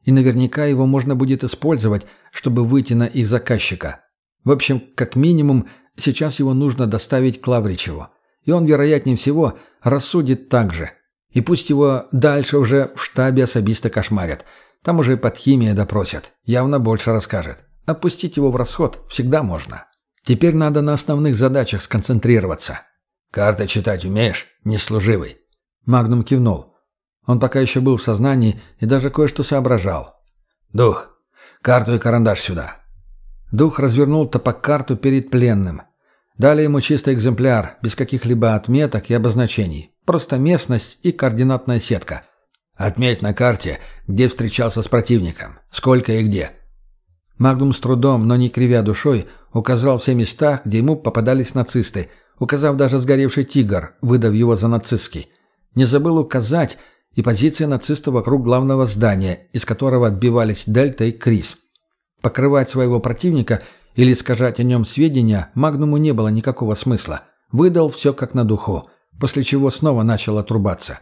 [SPEAKER 2] и наверняка его можно будет использовать, чтобы выйти на их заказчика. В общем, как минимум, сейчас его нужно доставить к Лавричеву, и он, вероятнее всего, рассудит так же. И пусть его дальше уже в штабе особисто кошмарят, там уже под химией допросят, явно больше расскажет. Опустить его в расход всегда можно. Теперь надо на основных задачах сконцентрироваться.
[SPEAKER 3] Карты читать умеешь, неслуживый?»
[SPEAKER 2] Магнум кивнул. Он пока еще был в сознании и даже кое-что соображал.
[SPEAKER 3] «Дух, карту и карандаш сюда».
[SPEAKER 2] Дух развернул топокарту перед пленным. Дали ему чистый экземпляр, без каких-либо отметок и обозначений. Просто местность и координатная сетка.
[SPEAKER 3] «Отметь на карте, где встречался с противником, сколько и где».
[SPEAKER 2] Магнум с трудом, но не кривя душой, указал все места, где ему попадались нацисты, указав даже сгоревший «Тигр», выдав его за нацистский. Не забыл указать и позиции нацистов вокруг главного здания, из которого отбивались Дельта и Крис. Покрывать своего противника или искажать о нем сведения Магнуму не было никакого смысла. Выдал все как на духу, после чего снова начал отрубаться.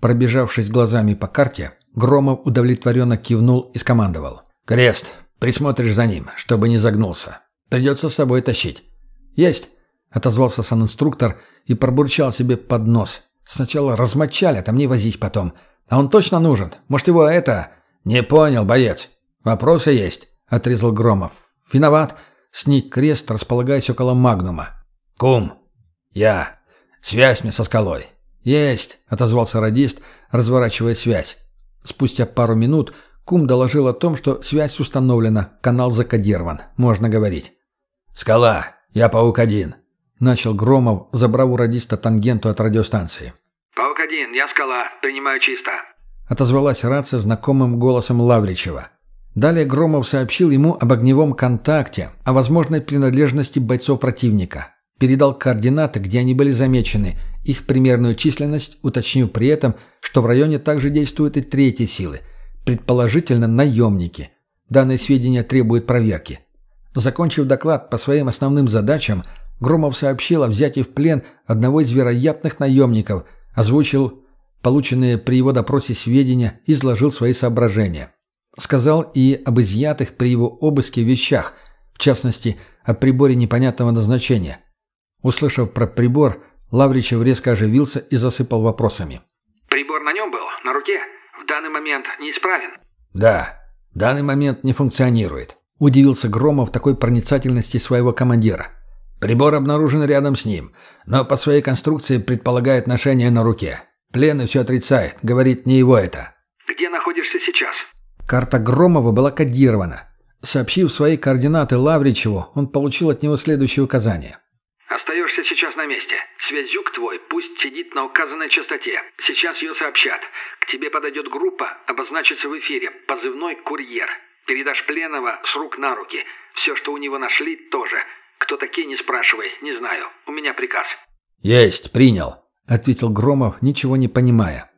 [SPEAKER 2] Пробежавшись глазами по карте, Громов удовлетворенно кивнул и скомандовал.
[SPEAKER 3] «Крест! Присмотришь за ним, чтобы не загнулся. Придется с собой тащить».
[SPEAKER 2] «Есть», — отозвался санинструктор и пробурчал себе под нос. «Сначала размочали, а там не возить потом. А он точно нужен. Может, его это...»
[SPEAKER 3] «Не понял, боец. Вопросы есть», —
[SPEAKER 2] отрезал Громов. «Виноват». Сник крест, располагаясь около магнума.
[SPEAKER 3] «Кум». «Я. Связь мне со скалой».
[SPEAKER 2] «Есть», — отозвался радист, разворачивая связь. Спустя пару минут Кум доложил о том, что связь установлена, канал закодирован, можно говорить.
[SPEAKER 3] «Скала, я Паук-1», — начал Громов, забрав у радиста тангенту от радиостанции.
[SPEAKER 4] «Паук-1, я Скала, принимаю чисто», —
[SPEAKER 2] отозвалась рация знакомым голосом Лавричева. Далее Громов сообщил ему об огневом контакте, о возможной принадлежности бойцов противника. Передал координаты, где они были замечены, их примерную численность, уточнив при этом, что в районе также действуют и третьи силы — предположительно наемники. Данные сведения требуют проверки. Закончив доклад по своим основным задачам, Громов сообщил о взятии в плен одного из вероятных наемников, озвучил полученные при его допросе сведения, изложил свои соображения. Сказал и об изъятых при его обыске вещах, в частности, о приборе непонятного назначения. Услышав про прибор, Лавричев резко оживился и засыпал вопросами.
[SPEAKER 4] «Прибор на нем был? На руке? в данный момент неисправен?»
[SPEAKER 3] «Да, в данный момент не функционирует», — удивился Громов такой проницательности своего командира. «Прибор обнаружен рядом с ним, но по своей конструкции предполагает ношение на руке. Пленный все отрицает, говорит, не его это».
[SPEAKER 4] «Где находишься сейчас?»
[SPEAKER 2] Карта Громова была кодирована. Сообщив свои координаты Лавричеву, он получил от него следующее указание.
[SPEAKER 4] «Остаешься сейчас на месте. Связюк твой пусть сидит на указанной частоте. Сейчас ее сообщат. К тебе подойдет группа, обозначится в эфире. Позывной «Курьер». Передашь пленного с рук на руки. Все, что у него нашли, тоже. Кто такие, не спрашивай. Не знаю. У меня приказ».
[SPEAKER 3] «Есть, принял», — ответил Громов, ничего не понимая.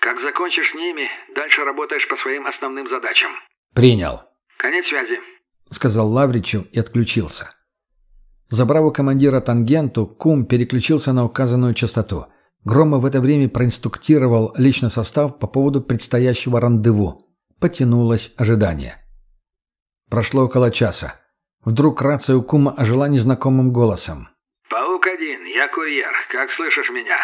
[SPEAKER 4] «Как закончишь с ними, дальше работаешь по своим основным задачам».
[SPEAKER 3] «Принял».
[SPEAKER 4] «Конец связи», —
[SPEAKER 2] сказал Лавричев и отключился. Забрав у командира тангенту, Кум переключился на указанную частоту. Громов в это время проинструктировал личный состав по поводу предстоящего рандеву. Потянулось ожидание. Прошло около часа. Вдруг рация у Кума ожила незнакомым голосом.
[SPEAKER 4] «Паук-1, я курьер. Как слышишь меня?»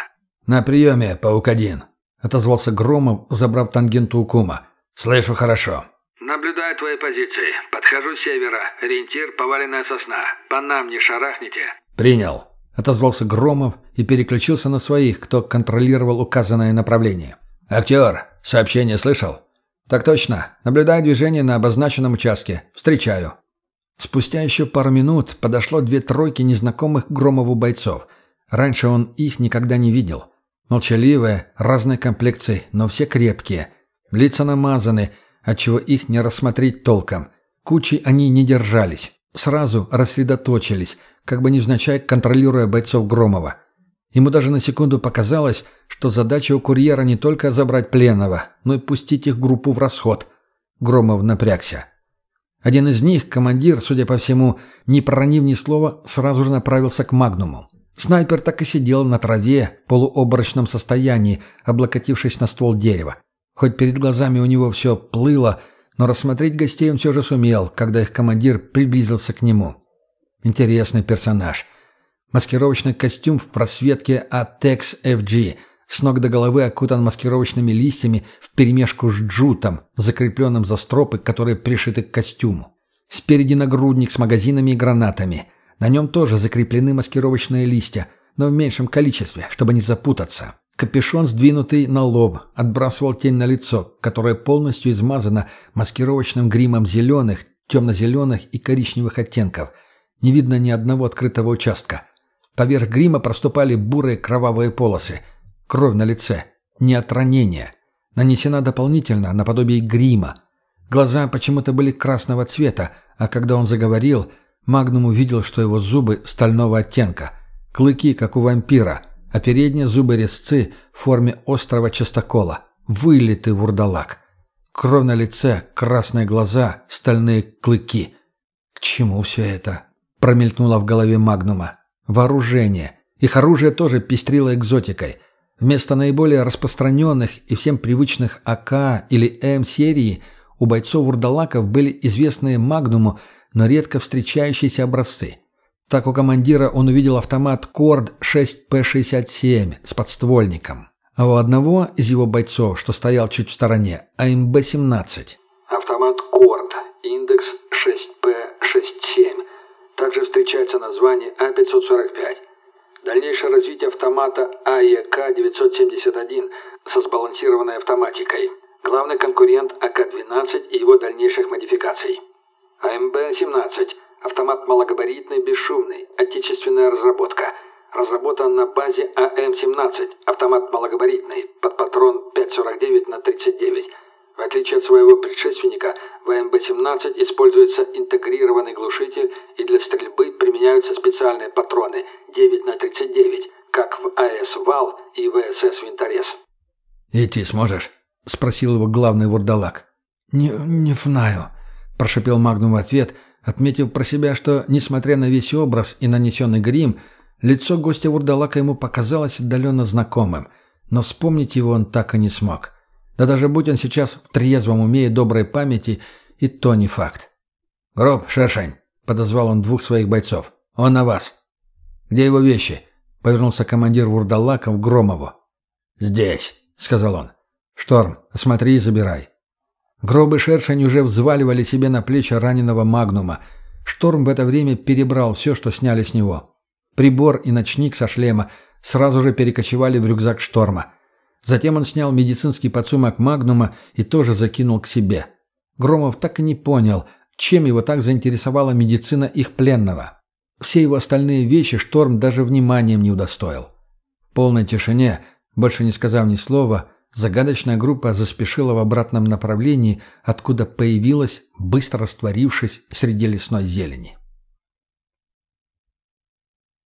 [SPEAKER 3] «На приеме, Паук-1», — отозвался Громов, забрав тангенту у Кума. «Слышу хорошо».
[SPEAKER 4] «Наблюдаю твои позиции. Подхожу с севера. Ориентир – поваленная сосна. По нам не шарахните».
[SPEAKER 3] «Принял», —
[SPEAKER 2] отозвался Громов и переключился на своих, кто контролировал указанное направление.
[SPEAKER 3] «Актер, сообщение слышал?»
[SPEAKER 2] «Так точно. Наблюдаю движение на обозначенном участке. Встречаю». Спустя еще пару минут подошло две тройки незнакомых Громову бойцов. Раньше он их никогда не видел. Молчаливые, разной комплекции, но все крепкие. Лица намазаны — отчего их не рассмотреть толком. Кучей они не держались. Сразу рассредоточились, как бы невзначай контролируя бойцов Громова. Ему даже на секунду показалось, что задача у курьера не только забрать пленного, но и пустить их группу в расход. Громов напрягся. Один из них, командир, судя по всему, не проронив ни слова, сразу же направился к Магнуму. Снайпер так и сидел на траве, в полуоборочном состоянии, облокотившись на ствол дерева. Хоть перед глазами у него все плыло, но рассмотреть гостей он все же сумел, когда их командир приблизился к нему. Интересный персонаж. Маскировочный костюм в просветке Atex FG, с ног до головы окутан маскировочными листьями вперемешку с джутом, закрепленным за стропы, которые пришиты к костюму. Спереди нагрудник с магазинами и гранатами. На нем тоже закреплены маскировочные листья, но в меньшем количестве, чтобы не запутаться. Капюшон, сдвинутый на лоб, отбрасывал тень на лицо, которое полностью измазано маскировочным гримом зеленых, темно-зеленых и коричневых оттенков. Не видно ни одного открытого участка. Поверх грима проступали бурые кровавые полосы. Кровь на лице. Не от ранения. Нанесена дополнительно, наподобие грима. Глаза почему-то были красного цвета, а когда он заговорил, Магнум увидел, что его зубы стального оттенка. Клыки, как у вампира – а передние зубы резцы в форме острого частокола. Вылитый вурдалак. Кровь на лице, красные глаза, стальные клыки. К чему все это? Промелькнуло в голове Магнума. Вооружение. Их оружие тоже пестрило экзотикой. Вместо наиболее распространенных и всем привычных АК или М-серии у бойцов вурдалаков были известные Магнуму, но редко встречающиеся образцы – так у командира он увидел автомат Корд 6П-67 с подствольником. А у одного из его бойцов, что стоял чуть в стороне, АМБ-17.
[SPEAKER 1] Автомат Корд, индекс 6П-67. Также встречается название А-545. Дальнейшее развитие автомата АЕК-971 со сбалансированной автоматикой. Главный конкурент АК-12 и его дальнейших модификаций. АМБ-17 Автомат малогабаритный, бесшумный. Отечественная разработка. Разработан на базе АМ-17. Автомат малогабаритный. Под патрон 5,49 на 39. В отличие от своего предшественника, в АМБ-17 используется интегрированный глушитель и для стрельбы применяются специальные патроны 9 на 39, как в АС-ВАЛ и ВСС «Винторез».
[SPEAKER 2] «Идти сможешь?» — спросил его главный вурдалак.
[SPEAKER 3] «Не, не знаю», — прошепел Магнум в ответ — отметив про себя, что, несмотря на весь образ и нанесенный грим, лицо гостя Вурдалака ему показалось отдаленно знакомым, но вспомнить его он так и не смог. Да даже будь он сейчас в трезвом уме и доброй памяти, и то не факт. «Гроб, Шершень!» — подозвал он двух своих бойцов. «Он на вас!» «Где его вещи?» — повернулся командир Вурдалака к Громову. «Здесь», — сказал он.
[SPEAKER 2] «Шторм, осмотри и забирай». Гробы шершень уже взваливали себе на плечи раненого магнума. Шторм в это время перебрал все, что сняли с него. Прибор и ночник со шлема сразу же перекочевали в рюкзак шторма. Затем он снял медицинский подсумок магнума и тоже закинул к себе. Громов так и не понял, чем его так заинтересовала медицина их пленного. Все его остальные вещи Шторм даже вниманием не удостоил. В полной тишине, больше не сказав ни слова, Загадочная группа заспешила в обратном направлении, откуда появилась, быстро растворившись среди лесной зелени.